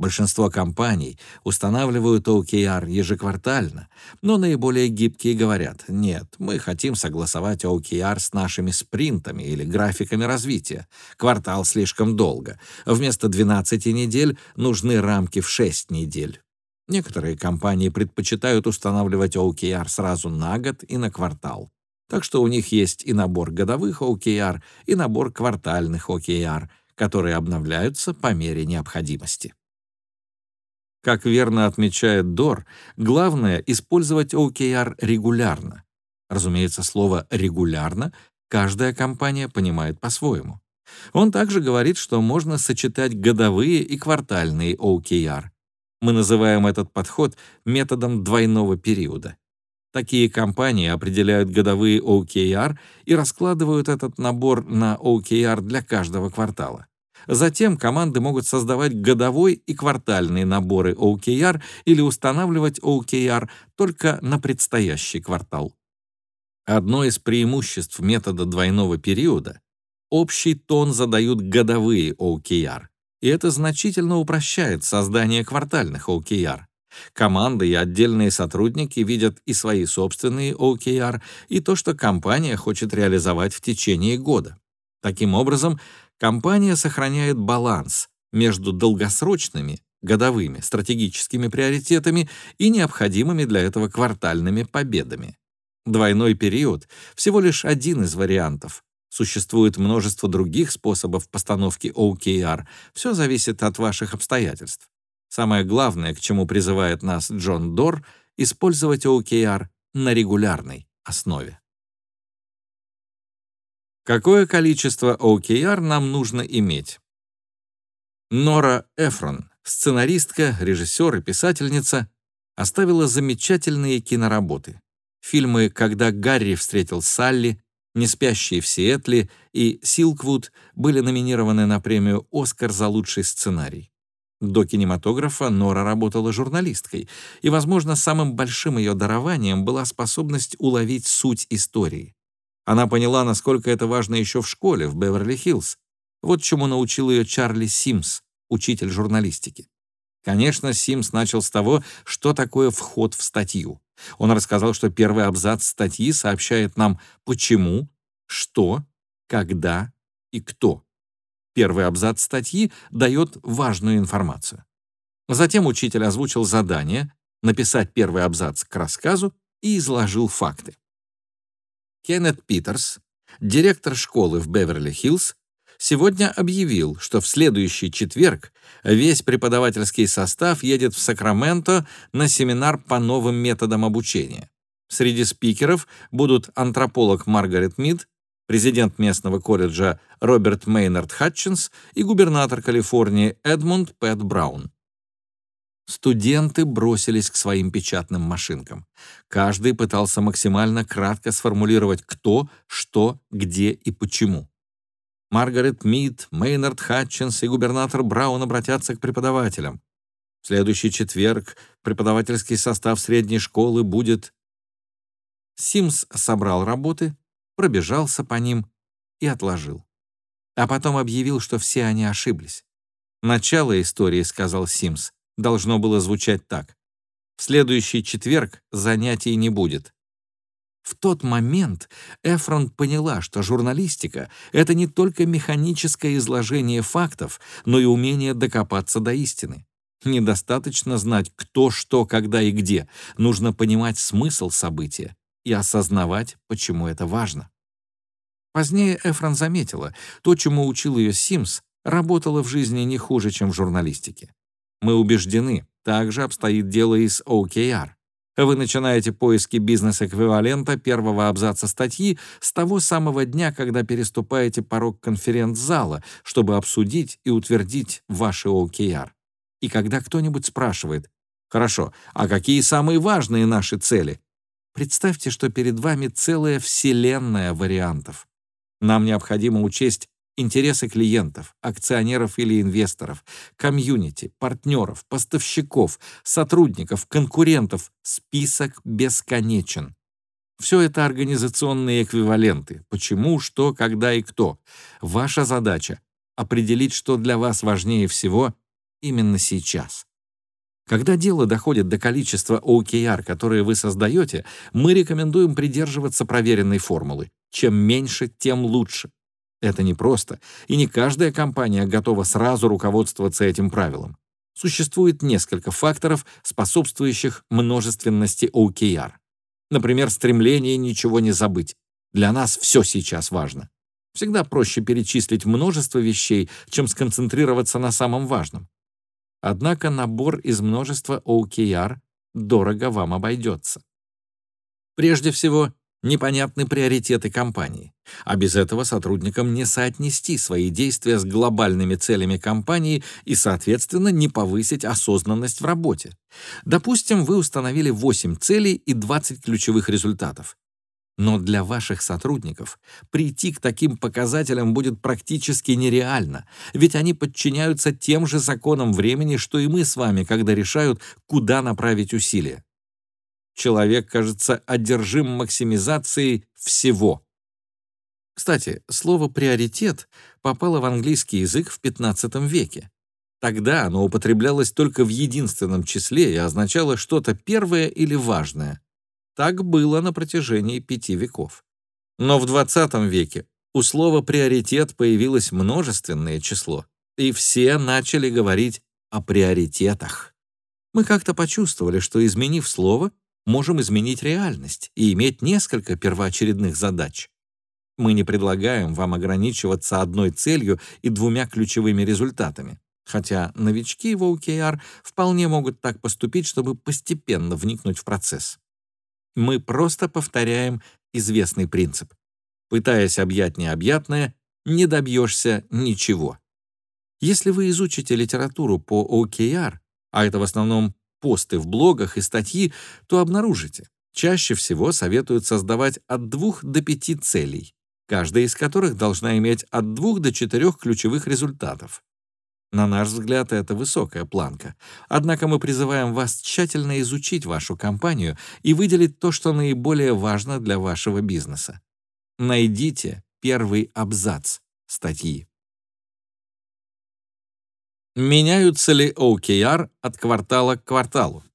Большинство компаний устанавливают OKR ежеквартально, но наиболее гибкие говорят, нет, мы хотим согласовать OKR с нашими спринтами или графиками развития. Квартал слишком долго. Вместо 12 недель нужны рамки в 6 недель. Некоторые компании предпочитают устанавливать OKR сразу на год и на квартал. Так что у них есть и набор годовых OKR, и набор квартальных OKR, которые обновляются по мере необходимости. Как верно отмечает Дор, главное — использовать OKR регулярно. Разумеется, слово «регулярно» каждая компания понимает по-своему. Он также говорит, что можно сочетать годовые и квартальные OKR. Мы называем этот подход методом двойного периода. Такие компании определяют годовые OKR и раскладывают этот набор на OKR для каждого квартала. Затем команды могут создавать годовой и квартальные наборы OKR или устанавливать OKR только на предстоящий квартал. Одно из преимуществ метода двойного периода — общий тон задают годовые OKR, и это значительно упрощает создание квартальных OKR. Команды и отдельные сотрудники видят и свои собственные OKR, и то, что компания хочет реализовать в течение года. Таким образом, компания сохраняет баланс между долгосрочными, годовыми стратегическими приоритетами и необходимыми для этого квартальными победами. Двойной период — всего лишь один из вариантов. Существует множество других способов постановки OKR. Все зависит от ваших обстоятельств. Самое главное, к чему призывает нас Джон Дор — использовать OKR на регулярной основе. Какое количество OKR нам нужно иметь? Нора Эфрон, сценаристка, режиссер и писательница, оставила замечательные киноработы. Фильмы «Когда Гарри встретил Салли», «Неспящие в Сиэтле» и «Силквуд» были номинированы на премию «Оскар» за лучший сценарий. До кинематографа Нора работала журналисткой, и, возможно, самым большим ее дарованием была способность уловить суть истории. Она поняла, насколько это важно еще в школе, в Беверли-Хиллз. Вот чему научил ее Чарли Симс, учитель журналистики. Конечно, Симс начал с того, что такое вход в статью. Он рассказал, что первый абзац статьи сообщает нам почему, что, когда и кто. Первый абзац статьи дает важную информацию. Затем учитель озвучил задание написать первый абзац к рассказу и изложил факты. Кеннет Питерс, директор школы в Беверли-Хиллз, сегодня объявил, что в следующий четверг весь преподавательский состав едет в Сакраменто на семинар по новым методам обучения. Среди спикеров будут антрополог Маргарет Мид, президент местного колледжа Роберт Мейнард Хатчинс и губернатор Калифорнии Эдмунд Пэт Браун. Студенты бросились к своим печатным машинкам. Каждый пытался максимально кратко сформулировать кто, что, где и почему. Маргарет Мид, Мейнард Хатчинс и губернатор Браун обратятся к преподавателям. В следующий четверг преподавательский состав средней школы будет... Симс собрал работы, пробежался по ним и отложил. А потом объявил, что все они ошиблись. «Начало истории», — сказал Симс, должно было звучать так. В следующий четверг занятий не будет. В тот момент Эфрон поняла, что журналистика — это не только механическое изложение фактов, но и умение докопаться до истины. Недостаточно знать, кто, что, когда и где. Нужно понимать смысл события и осознавать, почему это важно. Позднее Эфрон заметила, то, чему учил ее Симс, работало в жизни не хуже, чем в журналистике. Мы убеждены, так же обстоит дело и с OKR. Вы начинаете поиски бизнес-эквивалента первого абзаца статьи с того самого дня, когда переступаете порог конференц-зала, чтобы обсудить и утвердить ваши OKR. И когда кто-нибудь спрашивает, «Хорошо, а какие самые важные наши цели?» Представьте, что перед вами целая вселенная вариантов. Нам необходимо учесть интересы клиентов, акционеров или инвесторов, комьюнити, партнеров, поставщиков, сотрудников, конкурентов. Список бесконечен. Все это организационные эквиваленты. Почему, что, когда и кто. Ваша задача — определить, что для вас важнее всего именно сейчас. Когда дело доходит до количества OKR, которые вы создаете, мы рекомендуем придерживаться проверенной формулы. Чем меньше, тем лучше. Это непросто, и не каждая компания готова сразу руководствоваться этим правилом. Существует несколько факторов, способствующих множественности OKR. Например, стремление ничего не забыть. Для нас все сейчас важно. Всегда проще перечислить множество вещей, чем сконцентрироваться на самом важном. Однако набор из множества OKR дорого вам обойдется. Прежде всего, непонятны приоритеты компании, а без этого сотрудникам не соотнести свои действия с глобальными целями компании и, соответственно, не повысить осознанность в работе. Допустим, вы установили 8 целей и 20 ключевых результатов. Но для ваших сотрудников прийти к таким показателям будет практически нереально, ведь они подчиняются тем же законам времени, что и мы с вами, когда решают, куда направить усилия. Человек, кажется, одержим максимизацией всего. Кстати, слово «приоритет» попало в английский язык в XV веке. Тогда оно употреблялось только в единственном числе и означало что-то первое или важное. Так было на протяжении пяти веков. Но в XX веке у слова «приоритет» появилось множественное число, и все начали говорить о приоритетах. Мы как-то почувствовали, что, изменив слово, можем изменить реальность и иметь несколько первоочередных задач. Мы не предлагаем вам ограничиваться одной целью и двумя ключевыми результатами, хотя новички в OKR вполне могут так поступить, чтобы постепенно вникнуть в процесс. Мы просто повторяем известный принцип. Пытаясь объять необъятное, не добьешься ничего. Если вы изучите литературу по OKR, а это в основном посты в блогах и статьи, то обнаружите, чаще всего советуют создавать от двух до пяти целей, каждая из которых должна иметь от двух до четырех ключевых результатов. На наш взгляд, это высокая планка. Однако мы призываем вас тщательно изучить вашу компанию и выделить то, что наиболее важно для вашего бизнеса. Найдите первый абзац статьи. Меняются ли OKR от квартала к кварталу?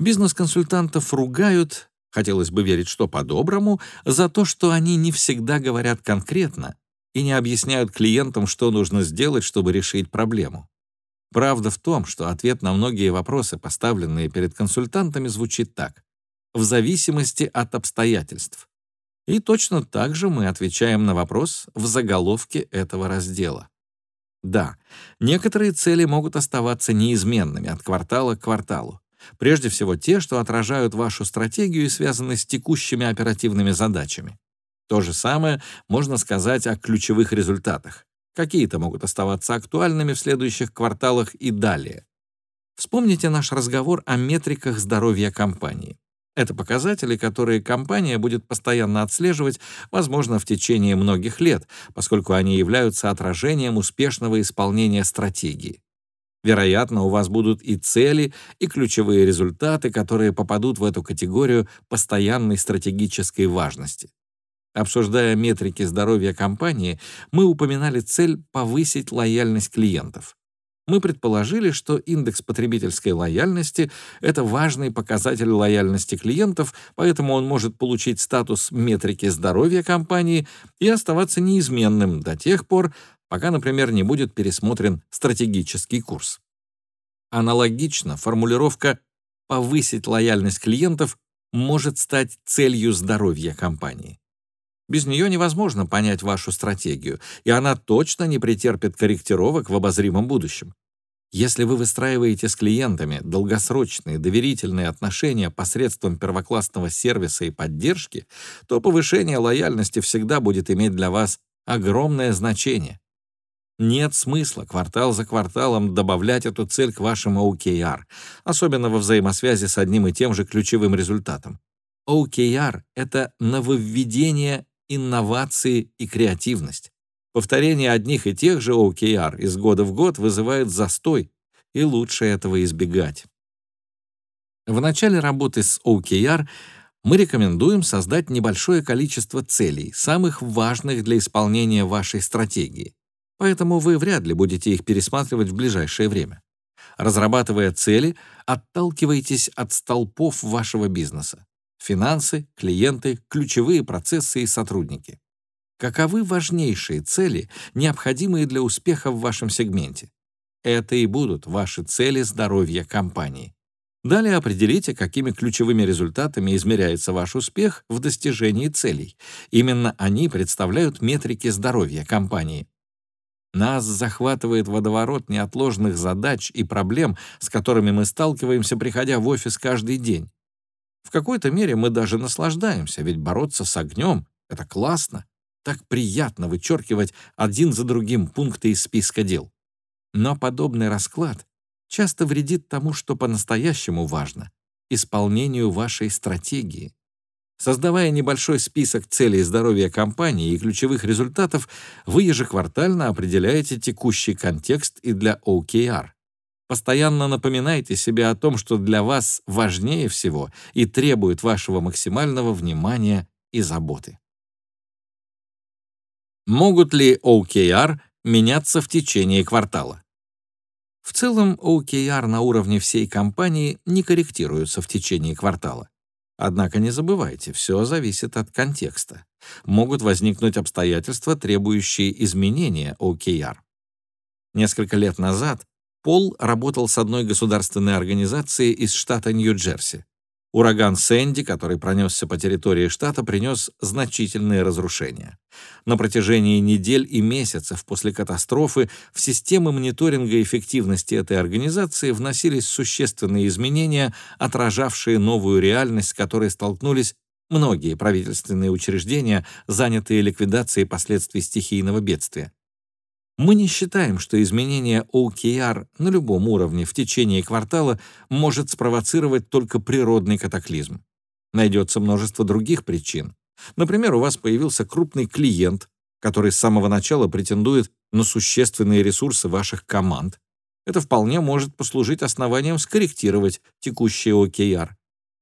Бизнес-консультантов ругают, хотелось бы верить, что по-доброму, за то, что они не всегда говорят конкретно и не объясняют клиентам, что нужно сделать, чтобы решить проблему. Правда в том, что ответ на многие вопросы, поставленные перед консультантами, звучит так. В зависимости от обстоятельств. И точно так же мы отвечаем на вопрос в заголовке этого раздела. Да, некоторые цели могут оставаться неизменными от квартала к кварталу. Прежде всего те, что отражают вашу стратегию и связаны с текущими оперативными задачами. То же самое можно сказать о ключевых результатах. Какие-то могут оставаться актуальными в следующих кварталах и далее. Вспомните наш разговор о метриках здоровья компании. Это показатели, которые компания будет постоянно отслеживать, возможно, в течение многих лет, поскольку они являются отражением успешного исполнения стратегии. Вероятно, у вас будут и цели, и ключевые результаты, которые попадут в эту категорию постоянной стратегической важности. Обсуждая метрики здоровья компании, мы упоминали цель повысить лояльность клиентов мы предположили, что индекс потребительской лояльности — это важный показатель лояльности клиентов, поэтому он может получить статус метрики здоровья компании и оставаться неизменным до тех пор, пока, например, не будет пересмотрен стратегический курс. Аналогично формулировка «повысить лояльность клиентов» может стать целью здоровья компании. Без нее невозможно понять вашу стратегию, и она точно не претерпит корректировок в обозримом будущем. Если вы выстраиваете с клиентами долгосрочные доверительные отношения посредством первоклассного сервиса и поддержки, то повышение лояльности всегда будет иметь для вас огромное значение. Нет смысла квартал за кварталом добавлять эту цель к вашему OKR, особенно во взаимосвязи с одним и тем же ключевым результатом. OKR — это нововведение, инновации и креативность. Повторение одних и тех же OKR из года в год вызывает застой, и лучше этого избегать. В начале работы с OKR мы рекомендуем создать небольшое количество целей, самых важных для исполнения вашей стратегии. Поэтому вы вряд ли будете их пересматривать в ближайшее время. Разрабатывая цели, отталкивайтесь от столпов вашего бизнеса. Финансы, клиенты, ключевые процессы и сотрудники. Каковы важнейшие цели, необходимые для успеха в вашем сегменте? Это и будут ваши цели здоровья компании. Далее определите, какими ключевыми результатами измеряется ваш успех в достижении целей. Именно они представляют метрики здоровья компании. Нас захватывает водоворот неотложных задач и проблем, с которыми мы сталкиваемся, приходя в офис каждый день. В какой-то мере мы даже наслаждаемся, ведь бороться с огнем — это классно. Так приятно вычеркивать один за другим пункты из списка дел. Но подобный расклад часто вредит тому, что по-настоящему важно — исполнению вашей стратегии. Создавая небольшой список целей здоровья компании и ключевых результатов, вы ежеквартально определяете текущий контекст и для OKR. Постоянно напоминайте себе о том, что для вас важнее всего и требует вашего максимального внимания и заботы. Могут ли OKR меняться в течение квартала? В целом, OKR на уровне всей компании не корректируются в течение квартала. Однако не забывайте, все зависит от контекста. Могут возникнуть обстоятельства, требующие изменения OKR. Несколько лет назад Пол работал с одной государственной организацией из штата Нью-Джерси. Ураган Сэнди, который пронесся по территории штата, принес значительные разрушения. На протяжении недель и месяцев после катастрофы в системы мониторинга эффективности этой организации вносились существенные изменения, отражавшие новую реальность, с которой столкнулись многие правительственные учреждения, занятые ликвидацией последствий стихийного бедствия. Мы не считаем, что изменение OKR на любом уровне в течение квартала может спровоцировать только природный катаклизм. Найдется множество других причин. Например, у вас появился крупный клиент, который с самого начала претендует на существенные ресурсы ваших команд. Это вполне может послужить основанием скорректировать текущий OKR.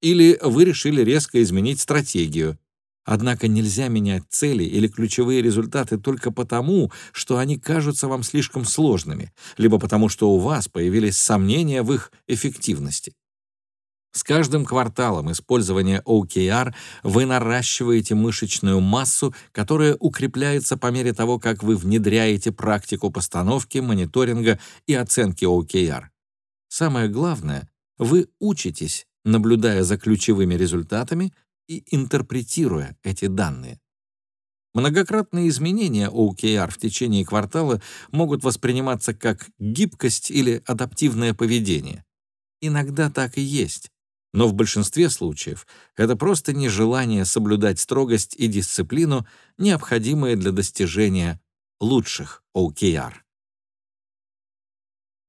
Или вы решили резко изменить стратегию, Однако нельзя менять цели или ключевые результаты только потому, что они кажутся вам слишком сложными, либо потому, что у вас появились сомнения в их эффективности. С каждым кварталом использования OKR вы наращиваете мышечную массу, которая укрепляется по мере того, как вы внедряете практику постановки, мониторинга и оценки OKR. Самое главное, вы учитесь, наблюдая за ключевыми результатами и интерпретируя эти данные. Многократные изменения OKR в течение квартала могут восприниматься как гибкость или адаптивное поведение. Иногда так и есть, но в большинстве случаев это просто нежелание соблюдать строгость и дисциплину, необходимые для достижения лучших OKR.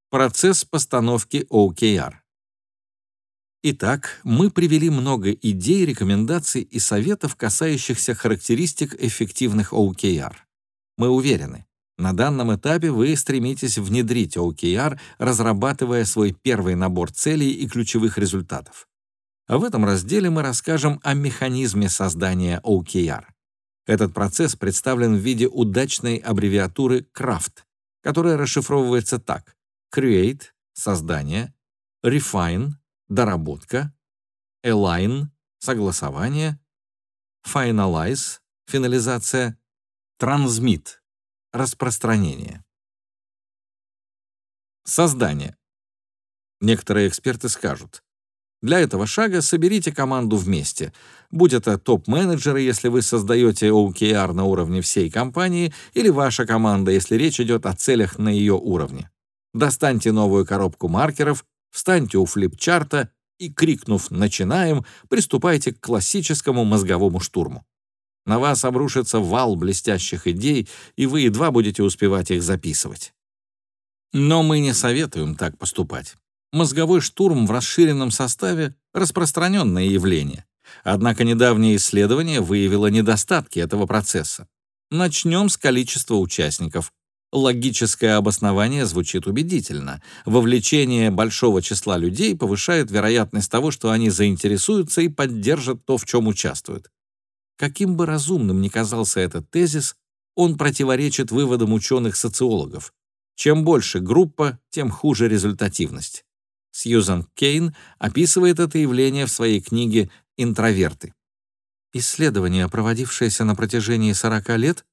Процесс постановки OKR. Итак, мы привели много идей, рекомендаций и советов, касающихся характеристик эффективных OKR. Мы уверены, на данном этапе вы стремитесь внедрить OKR, разрабатывая свой первый набор целей и ключевых результатов. А в этом разделе мы расскажем о механизме создания OKR. Этот процесс представлен в виде удачной аббревиатуры CRAFT, которая расшифровывается так: Create — создание, Refine доработка, align — согласование, finalize — финализация, transmit — распространение. Создание. Некоторые эксперты скажут, Для этого шага соберите команду вместе. Будь это топ-менеджеры, если вы создаете OKR на уровне всей компании, или ваша команда, если речь идет о целях на ее уровне. Достаньте новую коробку маркеров, встаньте у флипчарта и, крикнув «Начинаем!», приступайте к классическому мозговому штурму. На вас обрушится вал блестящих идей, и вы едва будете успевать их записывать. Но мы не советуем так поступать. Мозговой штурм в расширенном составе — распространенное явление. Однако недавнее исследование выявило недостатки этого процесса. Начнем с количества участников. Логическое обоснование звучит убедительно. Вовлечение большого числа людей повышает вероятность того, что они заинтересуются и поддержат то, в чем участвуют. Каким бы разумным ни казался этот тезис, он противоречит выводам ученых-социологов. Чем больше группа, тем хуже результативность. Сьюзан Кейн описывает это явление в своей книге «Интроверты». Исследование, проводившееся на протяжении 40 лет,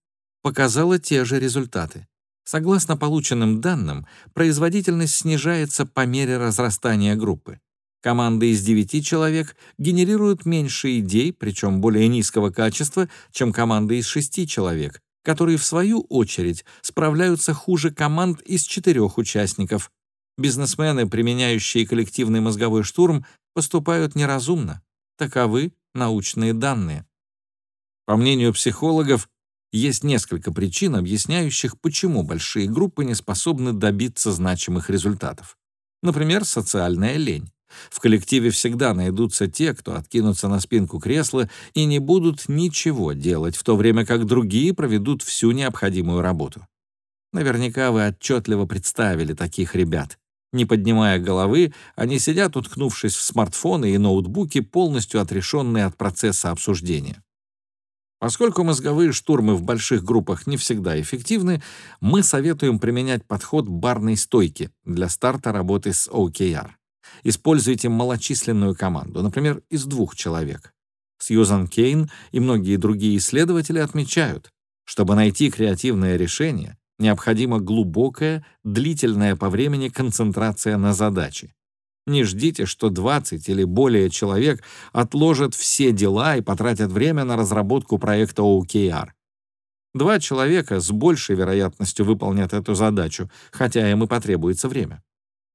показало те же результаты. Согласно полученным данным, производительность снижается по мере разрастания группы. Команды из 9 человек генерируют меньше идей, причем более низкого качества, чем команды из 6 человек, которые, в свою очередь, справляются хуже команд из 4 участников, Бизнесмены, применяющие коллективный мозговой штурм, поступают неразумно. Таковы научные данные. По мнению психологов, есть несколько причин, объясняющих, почему большие группы не способны добиться значимых результатов. Например, социальная лень. В коллективе всегда найдутся те, кто откинутся на спинку кресла и не будут ничего делать, в то время как другие проведут всю необходимую работу. Наверняка вы отчетливо представили таких ребят. Не поднимая головы, они сидят, уткнувшись в смартфоны и ноутбуки, полностью отрешенные от процесса обсуждения. Поскольку мозговые штурмы в больших группах не всегда эффективны, мы советуем применять подход барной стойки для старта работы с OKR. Используйте малочисленную команду, например, из двух человек. Сьюзан Кейн и многие другие исследователи отмечают, чтобы найти креативное решение, необходима глубокая, длительная по времени концентрация на задаче. Не ждите, что 20 или более человек отложат все дела и потратят время на разработку проекта OKR. Два человека с большей вероятностью выполнят эту задачу, хотя им и потребуется время.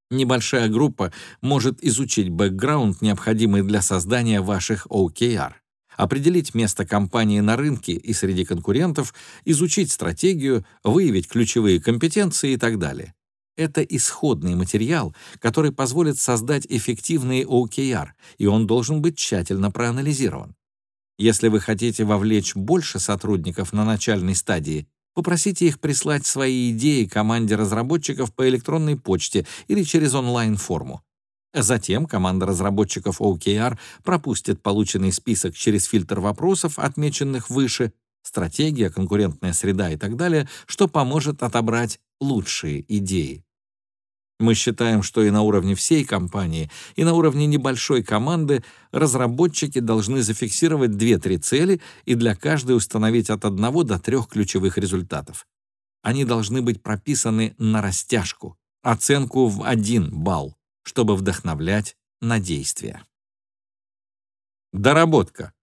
Небольшая группа может изучить бэкграунд, необходимый для создания ваших OKR определить место компании на рынке и среди конкурентов, изучить стратегию, выявить ключевые компетенции и так далее. Это исходный материал, который позволит создать эффективный OKR, и он должен быть тщательно проанализирован. Если вы хотите вовлечь больше сотрудников на начальной стадии, попросите их прислать свои идеи команде разработчиков по электронной почте или через онлайн-форму. Затем команда разработчиков OKR пропустит полученный список через фильтр вопросов, отмеченных выше, стратегия, конкурентная среда и так далее, что поможет отобрать лучшие идеи. Мы считаем, что и на уровне всей компании, и на уровне небольшой команды разработчики должны зафиксировать 2-3 цели и для каждой установить от одного до трех ключевых результатов. Они должны быть прописаны на растяжку, оценку в 1 балл чтобы вдохновлять на действия. Доработка.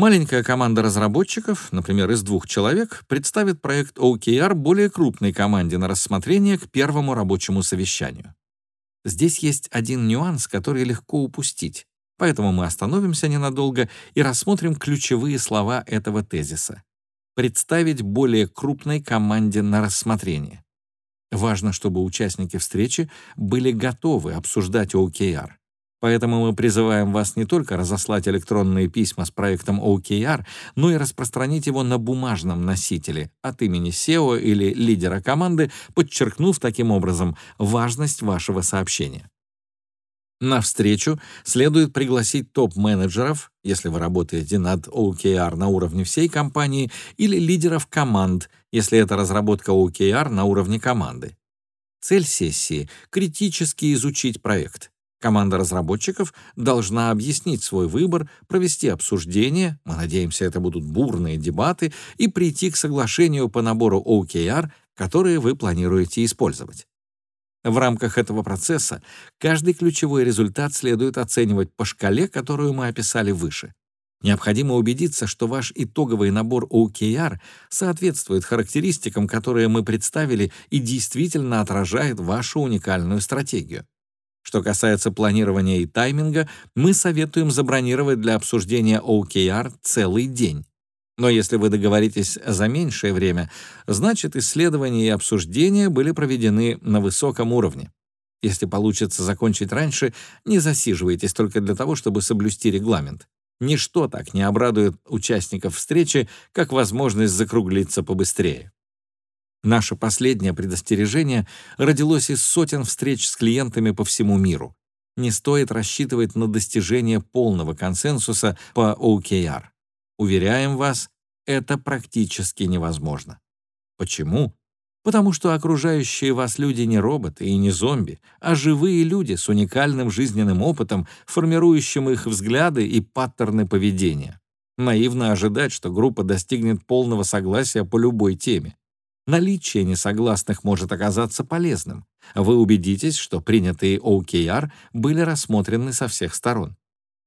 Маленькая команда разработчиков, например, из двух человек, представит проект OKR более крупной команде на рассмотрение к первому рабочему совещанию. Здесь есть один нюанс, который легко упустить, поэтому мы остановимся ненадолго и рассмотрим ключевые слова этого тезиса. Представить более крупной команде на рассмотрение. Важно, чтобы участники встречи были готовы обсуждать OKR. Поэтому мы призываем вас не только разослать электронные письма с проектом OKR, но и распространить его на бумажном носителе от имени SEO или лидера команды, подчеркнув таким образом важность вашего сообщения. На встречу следует пригласить топ-менеджеров, если вы работаете над OKR на уровне всей компании, или лидеров команд, если это разработка OKR на уровне команды. Цель сессии — критически изучить проект. Команда разработчиков должна объяснить свой выбор, провести обсуждение, мы надеемся, это будут бурные дебаты, и прийти к соглашению по набору OKR, которые вы планируете использовать. В рамках этого процесса каждый ключевой результат следует оценивать по шкале, которую мы описали выше. Необходимо убедиться, что ваш итоговый набор OKR соответствует характеристикам, которые мы представили, и действительно отражает вашу уникальную стратегию. Что касается планирования и тайминга, мы советуем забронировать для обсуждения OKR целый день. Но если вы договоритесь за меньшее время, значит исследования и обсуждения были проведены на высоком уровне. Если получится закончить раньше, не засиживайтесь только для того, чтобы соблюсти регламент. Ничто так не обрадует участников встречи, как возможность закруглиться побыстрее. Наше последнее предостережение родилось из сотен встреч с клиентами по всему миру. Не стоит рассчитывать на достижение полного консенсуса по OKR. Уверяем вас, это практически невозможно. Почему? Потому что окружающие вас люди не роботы и не зомби, а живые люди с уникальным жизненным опытом, формирующим их взгляды и паттерны поведения. Наивно ожидать, что группа достигнет полного согласия по любой теме. Наличие несогласных может оказаться полезным. Вы убедитесь, что принятые OKR были рассмотрены со всех сторон.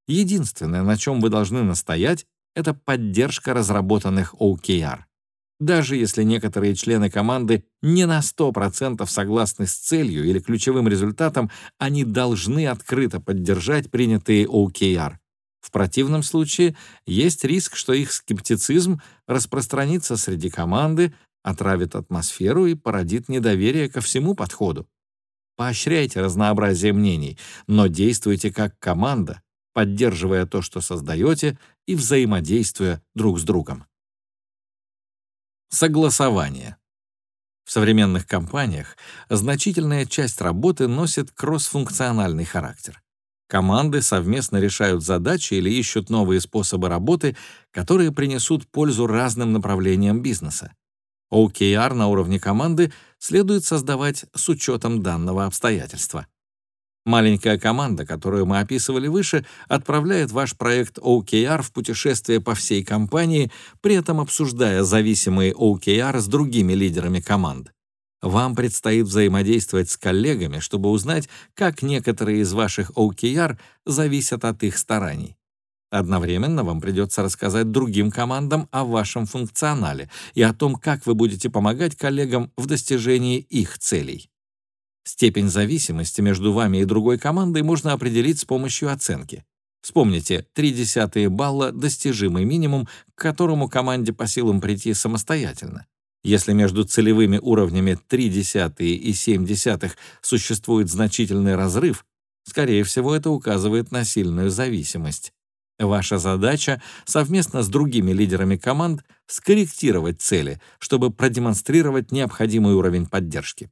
Единственное, на чем вы должны настоять, это поддержка разработанных OKR. Даже если некоторые члены команды не на 100% согласны с целью или ключевым результатом, они должны открыто поддержать принятые OKR. В противном случае есть риск, что их скептицизм распространится среди команды, отравит атмосферу и породит недоверие ко всему подходу. Поощряйте разнообразие мнений, но действуйте как команда, поддерживая то, что создаете, и взаимодействуя друг с другом. Согласование. В современных компаниях значительная часть работы носит кроссфункциональный характер. Команды совместно решают задачи или ищут новые способы работы, которые принесут пользу разным направлениям бизнеса. OKR на уровне команды следует создавать с учетом данного обстоятельства. Маленькая команда, которую мы описывали выше, отправляет ваш проект OKR в путешествие по всей компании, при этом обсуждая зависимые OKR с другими лидерами команд. Вам предстоит взаимодействовать с коллегами, чтобы узнать, как некоторые из ваших OKR зависят от их стараний. Одновременно вам придется рассказать другим командам о вашем функционале и о том, как вы будете помогать коллегам в достижении их целей. Степень зависимости между вами и другой командой можно определить с помощью оценки. Вспомните, 0,3 балла — достижимый минимум, к которому команде по силам прийти самостоятельно. Если между целевыми уровнями 0,3 и 0,7 существует значительный разрыв, скорее всего, это указывает на сильную зависимость. Ваша задача совместно с другими лидерами команд скорректировать цели, чтобы продемонстрировать необходимый уровень поддержки.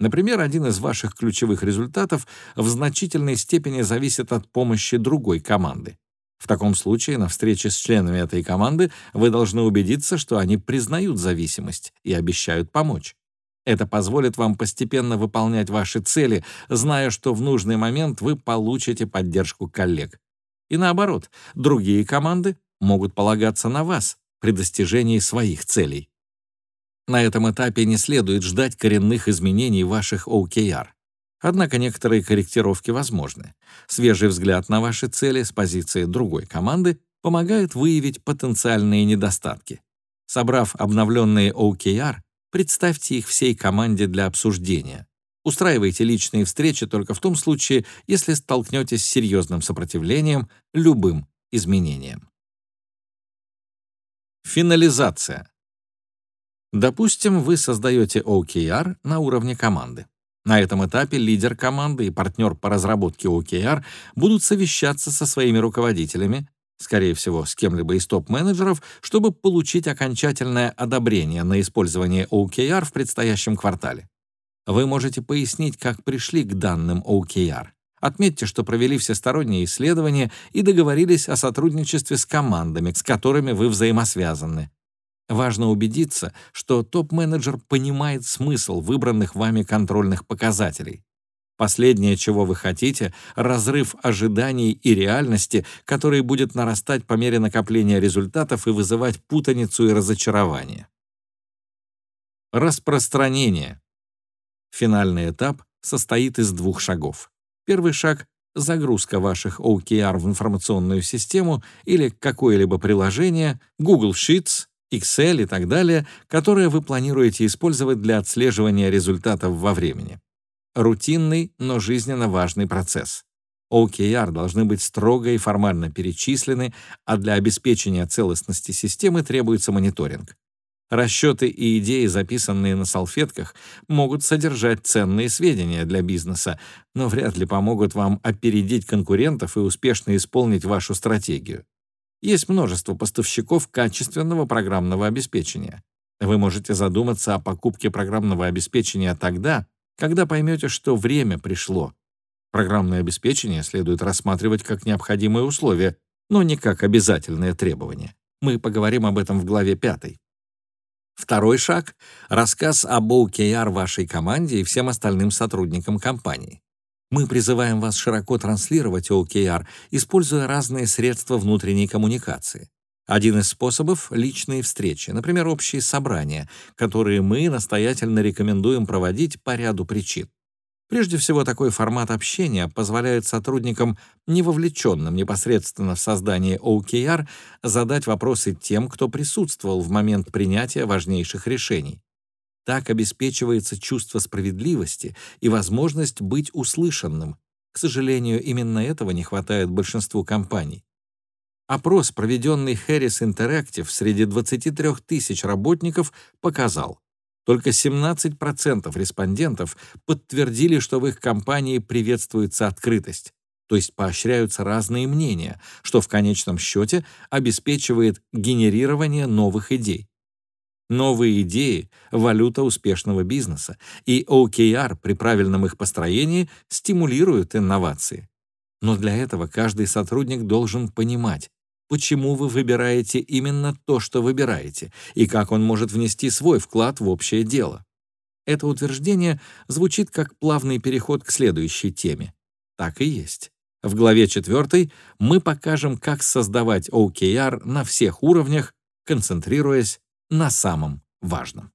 Например, один из ваших ключевых результатов в значительной степени зависит от помощи другой команды. В таком случае на встрече с членами этой команды вы должны убедиться, что они признают зависимость и обещают помочь. Это позволит вам постепенно выполнять ваши цели, зная, что в нужный момент вы получите поддержку коллег. И наоборот, другие команды могут полагаться на вас при достижении своих целей. На этом этапе не следует ждать коренных изменений ваших OKR. Однако некоторые корректировки возможны. Свежий взгляд на ваши цели с позиции другой команды помогает выявить потенциальные недостатки. Собрав обновленные OKR, представьте их всей команде для обсуждения. Устраивайте личные встречи только в том случае, если столкнетесь с серьезным сопротивлением любым изменениям. Финализация. Допустим, вы создаете OKR на уровне команды. На этом этапе лидер команды и партнер по разработке OKR будут совещаться со своими руководителями, скорее всего, с кем-либо из топ-менеджеров, чтобы получить окончательное одобрение на использование OKR в предстоящем квартале. Вы можете пояснить, как пришли к данным OKR. Отметьте, что провели всесторонние исследования и договорились о сотрудничестве с командами, с которыми вы взаимосвязаны. Важно убедиться, что топ-менеджер понимает смысл выбранных вами контрольных показателей. Последнее, чего вы хотите, разрыв ожиданий и реальности, который будет нарастать по мере накопления результатов и вызывать путаницу и разочарование. Распространение. Финальный этап состоит из двух шагов. Первый шаг — загрузка ваших OKR в информационную систему или какое-либо приложение, Google Sheets, Excel и так далее, которое вы планируете использовать для отслеживания результатов во времени. Рутинный, но жизненно важный процесс. OKR должны быть строго и формально перечислены, а для обеспечения целостности системы требуется мониторинг. Расчеты и идеи, записанные на салфетках, могут содержать ценные сведения для бизнеса, но вряд ли помогут вам опередить конкурентов и успешно исполнить вашу стратегию. Есть множество поставщиков качественного программного обеспечения. Вы можете задуматься о покупке программного обеспечения тогда, когда поймете, что время пришло. Программное обеспечение следует рассматривать как необходимое условие, но не как обязательное требование. Мы поговорим об этом в главе 5. Второй шаг — рассказ об OKR вашей команде и всем остальным сотрудникам компании. Мы призываем вас широко транслировать OKR, используя разные средства внутренней коммуникации. Один из способов — личные встречи, например, общие собрания, которые мы настоятельно рекомендуем проводить по ряду причин. Прежде всего, такой формат общения позволяет сотрудникам, не вовлеченным непосредственно в создание OKR, задать вопросы тем, кто присутствовал в момент принятия важнейших решений. Так обеспечивается чувство справедливости и возможность быть услышанным. К сожалению, именно этого не хватает большинству компаний. Опрос, проведенный Harris Interactive среди 23 тысяч работников, показал, только 17% респондентов подтвердили, что в их компании приветствуется открытость, то есть поощряются разные мнения, что в конечном счете обеспечивает генерирование новых идей. Новые идеи — валюта успешного бизнеса, и OKR при правильном их построении стимулирует инновации. Но для этого каждый сотрудник должен понимать, почему вы выбираете именно то, что выбираете, и как он может внести свой вклад в общее дело. Это утверждение звучит как плавный переход к следующей теме. Так и есть. В главе 4 мы покажем, как создавать OKR на всех уровнях, концентрируясь на самом важном.